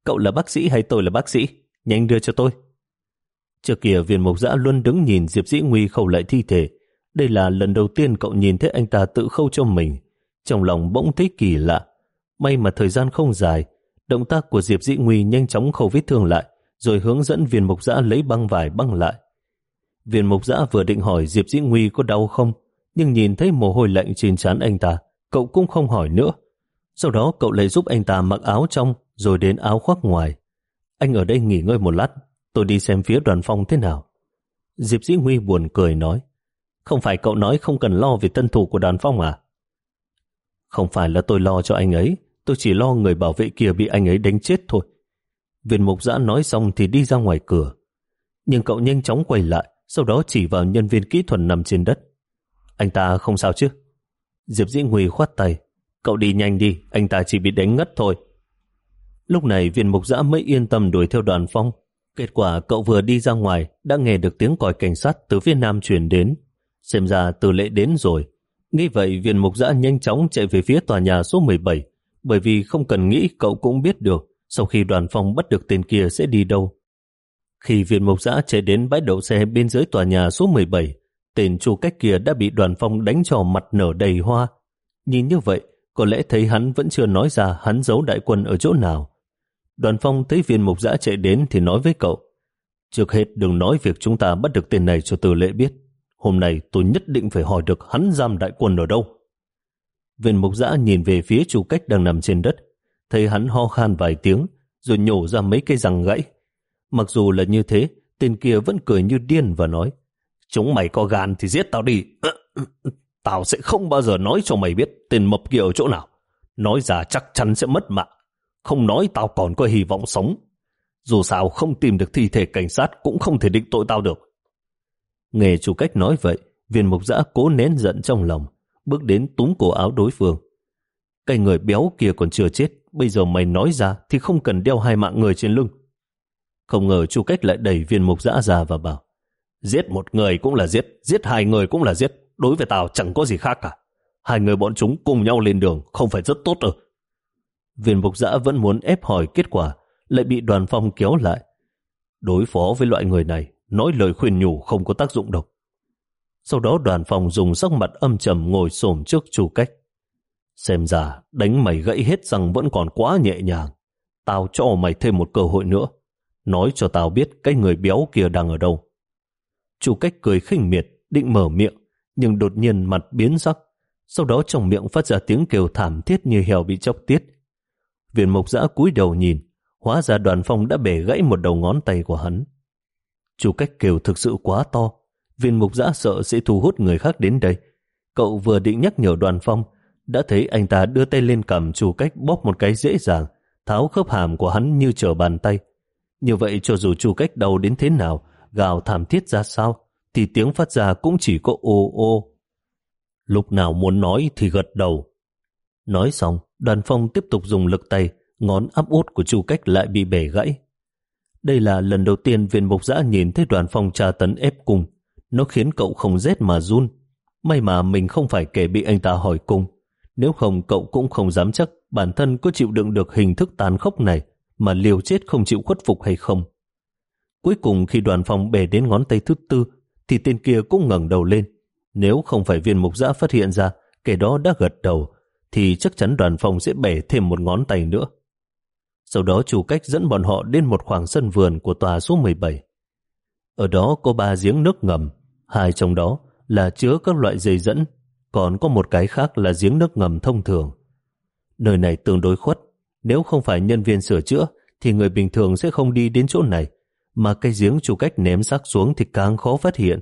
A: cậu là bác sĩ hay tôi là bác sĩ? Nhanh đưa cho tôi. Trước kia viên mục giã luôn đứng nhìn Diệp Dĩ Nguy khâu lại thi thể. Đây là lần đầu tiên cậu nhìn thấy anh ta tự khâu cho mình. Trong lòng bỗng thấy kỳ lạ. May mà thời gian không dài. Động tác của Diệp Dĩ Nguy nhanh chóng khâu vết thương lại, rồi hướng dẫn viên mục giã lấy băng vải băng lại. Viên mục giã vừa định hỏi Diệp Dĩ Nguy có đau không, nhưng nhìn thấy mồ hôi lạnh trên trán anh ta, cậu cũng không hỏi nữa. Sau đó cậu lại giúp anh ta mặc áo trong, rồi đến áo khoác ngoài. Anh ở đây nghỉ ngơi một lát, tôi đi xem phía đoàn phong thế nào. Diệp Dĩ Huy buồn cười nói, không phải cậu nói không cần lo về tân thủ của đoàn phong à? Không phải là tôi lo cho anh ấy, tôi chỉ lo người bảo vệ kia bị anh ấy đánh chết thôi. Viên mục giã nói xong thì đi ra ngoài cửa. Nhưng cậu nhanh chóng quay lại, sau đó chỉ vào nhân viên kỹ thuật nằm trên đất. Anh ta không sao chứ? Diệp Dĩ nguy khoát tay. Cậu đi nhanh đi, anh ta chỉ bị đánh ngất thôi. Lúc này viên mục giã mới yên tâm đuổi theo đoàn phong. Kết quả cậu vừa đi ra ngoài đã nghe được tiếng còi cảnh sát từ phía nam truyền đến. Xem ra từ lệ đến rồi. Nghĩ vậy viên mục giã nhanh chóng chạy về phía tòa nhà số 17 bởi vì không cần nghĩ cậu cũng biết được sau khi đoàn phong bắt được tên kia sẽ đi đâu. Khi viên mục giã chạy đến bãi đậu xe bên dưới tòa nhà số 17 tên chu cách kia đã bị đoàn phong đánh cho mặt nở đầy hoa. Nhìn như vậy, có lẽ thấy hắn vẫn chưa nói ra hắn giấu đại quân ở chỗ nào. Đoàn phong thấy viên mục giã chạy đến thì nói với cậu Trước hết đừng nói việc chúng ta bắt được tên này cho từ lệ biết. Hôm nay tôi nhất định phải hỏi được hắn giam đại quân ở đâu. Viên mục giã nhìn về phía chủ cách đang nằm trên đất, thấy hắn ho khan vài tiếng, rồi nhổ ra mấy cây răng gãy. Mặc dù là như thế, tên kia vẫn cười như điên và nói Chúng mày có gan thì giết tao đi. Tao sẽ không bao giờ nói cho mày biết tên mập kia ở chỗ nào. Nói ra chắc chắn sẽ mất mạng. Không nói tao còn có hy vọng sống. Dù sao không tìm được thi thể cảnh sát cũng không thể định tội tao được. Nghe chủ cách nói vậy, viên mục giã cố nén giận trong lòng, bước đến túm cổ áo đối phương. Cái người béo kia còn chưa chết, bây giờ mày nói ra thì không cần đeo hai mạng người trên lưng. Không ngờ chu cách lại đẩy viên mục dã ra và bảo Giết một người cũng là giết, giết hai người cũng là giết. Đối với tao chẳng có gì khác cả. Hai người bọn chúng cùng nhau lên đường không phải rất tốt ư. Viên mục dã vẫn muốn ép hỏi kết quả, lại bị đoàn phong kéo lại. Đối phó với loại người này, nói lời khuyên nhủ không có tác dụng đâu. Sau đó đoàn phòng dùng sắc mặt âm trầm ngồi xổm trước chủ cách. Xem ra đánh mày gãy hết răng vẫn còn quá nhẹ nhàng. Tao cho mày thêm một cơ hội nữa. Nói cho tao biết cái người béo kia đang ở đâu. Chủ cách cười khinh miệt, định mở miệng, nhưng đột nhiên mặt biến sắc. Sau đó trong miệng phát ra tiếng kêu thảm thiết như heo bị chóc tiết. Viên mộc giã cúi đầu nhìn, hóa ra đoàn phong đã bể gãy một đầu ngón tay của hắn. Chủ cách kêu thực sự quá to, viên mục giã sợ sẽ thu hút người khác đến đây. Cậu vừa định nhắc nhở đoàn phong, đã thấy anh ta đưa tay lên cầm chủ cách bóp một cái dễ dàng, tháo khớp hàm của hắn như trở bàn tay. Như vậy cho dù chủ cách đầu đến thế nào, gào thảm thiết ra sao, thì tiếng phát ra cũng chỉ có ô ô. Lúc nào muốn nói thì gật đầu. Nói xong, đoàn phong tiếp tục dùng lực tay, ngón áp út của chu cách lại bị bể gãy. Đây là lần đầu tiên viên mục giã nhìn thấy đoàn phong tra tấn ép cung. Nó khiến cậu không rét mà run. May mà mình không phải kể bị anh ta hỏi cung. Nếu không cậu cũng không dám chắc bản thân có chịu đựng được hình thức tàn khốc này mà liều chết không chịu khuất phục hay không. Cuối cùng khi đoàn phòng bể đến ngón tay thứ tư thì tên kia cũng ngẩng đầu lên. Nếu không phải viên mục giã phát hiện ra kẻ đó đã gật đầu thì chắc chắn đoàn phòng sẽ bẻ thêm một ngón tay nữa. Sau đó chủ cách dẫn bọn họ đến một khoảng sân vườn của tòa số 17. Ở đó có ba giếng nước ngầm, hai trong đó là chứa các loại dây dẫn, còn có một cái khác là giếng nước ngầm thông thường. Nơi này tương đối khuất, nếu không phải nhân viên sửa chữa thì người bình thường sẽ không đi đến chỗ này, mà cây giếng chủ cách ném xác xuống thì càng khó phát hiện.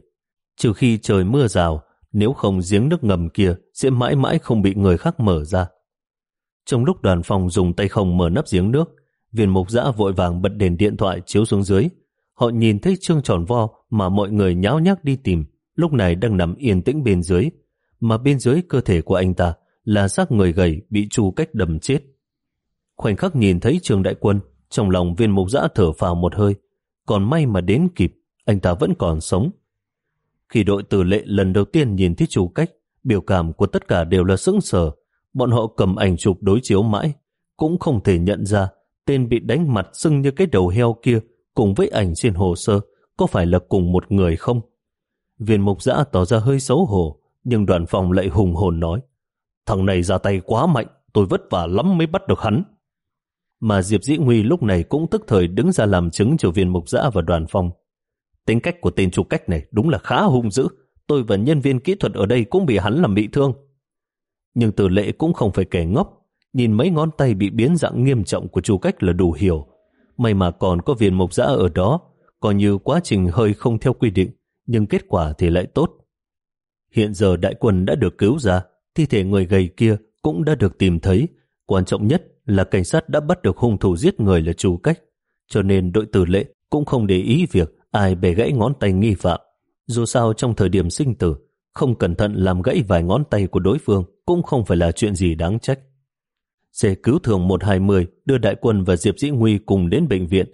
A: Trừ khi trời mưa rào, nếu không giếng nước ngầm kia sẽ mãi mãi không bị người khác mở ra. Trong lúc đoàn phòng dùng tay không mở nắp giếng nước, viên mục giã vội vàng bật đèn điện thoại chiếu xuống dưới. Họ nhìn thấy trương tròn vo mà mọi người nháo nhác đi tìm, lúc này đang nằm yên tĩnh bên dưới, mà bên dưới cơ thể của anh ta là xác người gầy bị chu cách đầm chết. Khoảnh khắc nhìn thấy trường đại quân, trong lòng viên mục giã thở phào một hơi, còn may mà đến kịp, anh ta vẫn còn sống. Khi đội tử lệ lần đầu tiên nhìn thấy chu cách, biểu cảm của tất cả đều là sững sờ. Bọn họ cầm ảnh chụp đối chiếu mãi, cũng không thể nhận ra tên bị đánh mặt sưng như cái đầu heo kia cùng với ảnh trên hồ sơ có phải là cùng một người không? Viên mục giã tỏ ra hơi xấu hổ, nhưng đoàn phòng lại hùng hồn nói thằng này ra tay quá mạnh, tôi vất vả lắm mới bắt được hắn. Mà Diệp Dĩ Nguy lúc này cũng tức thời đứng ra làm chứng cho viên mục giã và đoàn phòng. Tính cách của tên chủ cách này đúng là khá hung dữ. Tôi và nhân viên kỹ thuật ở đây cũng bị hắn làm bị thương. Nhưng tử lệ cũng không phải kẻ ngốc. Nhìn mấy ngón tay bị biến dạng nghiêm trọng của chủ cách là đủ hiểu. May mà còn có viên mộc giã ở đó, coi như quá trình hơi không theo quy định, nhưng kết quả thì lại tốt. Hiện giờ đại quân đã được cứu ra, thi thể người gầy kia cũng đã được tìm thấy. Quan trọng nhất là cảnh sát đã bắt được hung thủ giết người là chủ cách, cho nên đội tử lệ cũng không để ý việc ai bẻ gãy ngón tay nghi phạm. Dù sao trong thời điểm sinh tử, không cẩn thận làm gãy vài ngón tay của đối phương cũng không phải là chuyện gì đáng trách. Xe cứu thường 120 đưa đại quân và Diệp Dĩ Nguy cùng đến bệnh viện.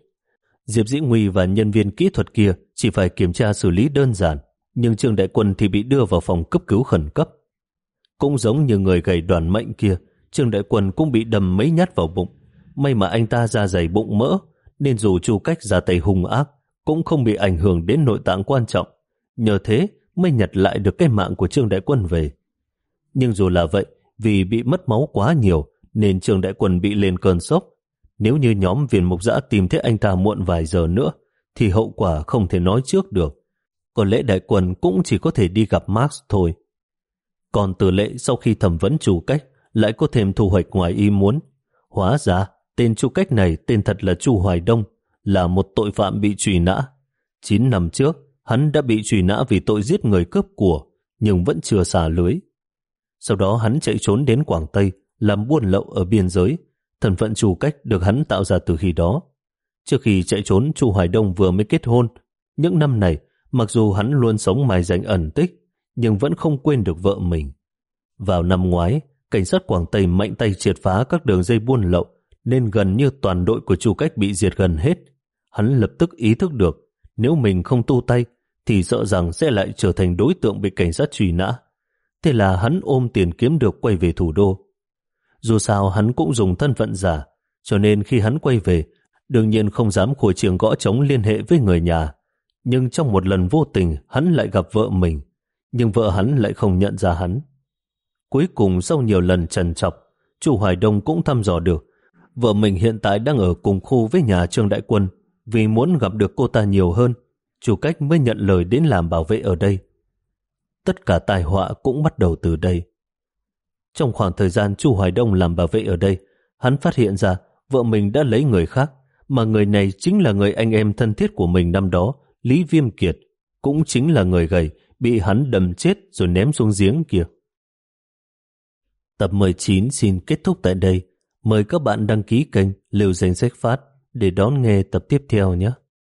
A: Diệp Dĩ Nguy và nhân viên kỹ thuật kia chỉ phải kiểm tra xử lý đơn giản, nhưng Trương Đại Quân thì bị đưa vào phòng cấp cứu khẩn cấp. Cũng giống như người gầy đoàn mệnh kia, Trương Đại Quân cũng bị đầm mấy nhát vào bụng. May mà anh ta ra dày bụng mỡ, nên dù chu cách ra tay hung ác, cũng không bị ảnh hưởng đến nội tạng quan trọng. Nhờ thế mới nhặt lại được cái mạng của Trương Đại Quân về. Nhưng dù là vậy, vì bị mất máu quá nhiều nên trường Đại Quân bị lên cơn sốc. Nếu như nhóm viên mục giã tìm thấy anh ta muộn vài giờ nữa, thì hậu quả không thể nói trước được. Có lẽ Đại Quân cũng chỉ có thể đi gặp Max thôi. Còn từ lệ sau khi thẩm vấn chủ cách lại có thêm thu hoạch ngoài ý muốn. Hóa ra, tên chủ cách này tên thật là Chu Hoài Đông, là một tội phạm bị truy nã. 9 năm trước, hắn đã bị truy nã vì tội giết người cướp của, nhưng vẫn chưa xả lưới. Sau đó hắn chạy trốn đến Quảng Tây, làm buôn lậu ở biên giới. Thân phận chủ cách được hắn tạo ra từ khi đó. Trước khi chạy trốn, Chu Hoài Đông vừa mới kết hôn. Những năm này, mặc dù hắn luôn sống mài danh ẩn tích, nhưng vẫn không quên được vợ mình. Vào năm ngoái, cảnh sát Quảng Tây mạnh tay triệt phá các đường dây buôn lậu, nên gần như toàn đội của chủ cách bị diệt gần hết. Hắn lập tức ý thức được nếu mình không tu tay thì sợ rằng sẽ lại trở thành đối tượng bị cảnh sát truy nã. Thế là hắn ôm tiền kiếm được quay về thủ đô. Dù sao hắn cũng dùng thân phận giả, cho nên khi hắn quay về, đương nhiên không dám khôi trường gõ trống liên hệ với người nhà. Nhưng trong một lần vô tình, hắn lại gặp vợ mình, nhưng vợ hắn lại không nhận ra hắn. Cuối cùng sau nhiều lần trần chọc, chủ Hoài Đông cũng thăm dò được vợ mình hiện tại đang ở cùng khu với nhà Trương Đại Quân vì muốn gặp được cô ta nhiều hơn, chủ cách mới nhận lời đến làm bảo vệ ở đây. Tất cả tai họa cũng bắt đầu từ đây. Trong khoảng thời gian chu Hoài Đông làm bảo vệ ở đây, hắn phát hiện ra vợ mình đã lấy người khác, mà người này chính là người anh em thân thiết của mình năm đó, Lý Viêm Kiệt, cũng chính là người gầy, bị hắn đầm chết rồi ném xuống giếng kia. Tập 19 xin kết thúc tại đây. Mời các bạn đăng ký kênh liều Danh Sách Phát để đón nghe tập tiếp theo nhé.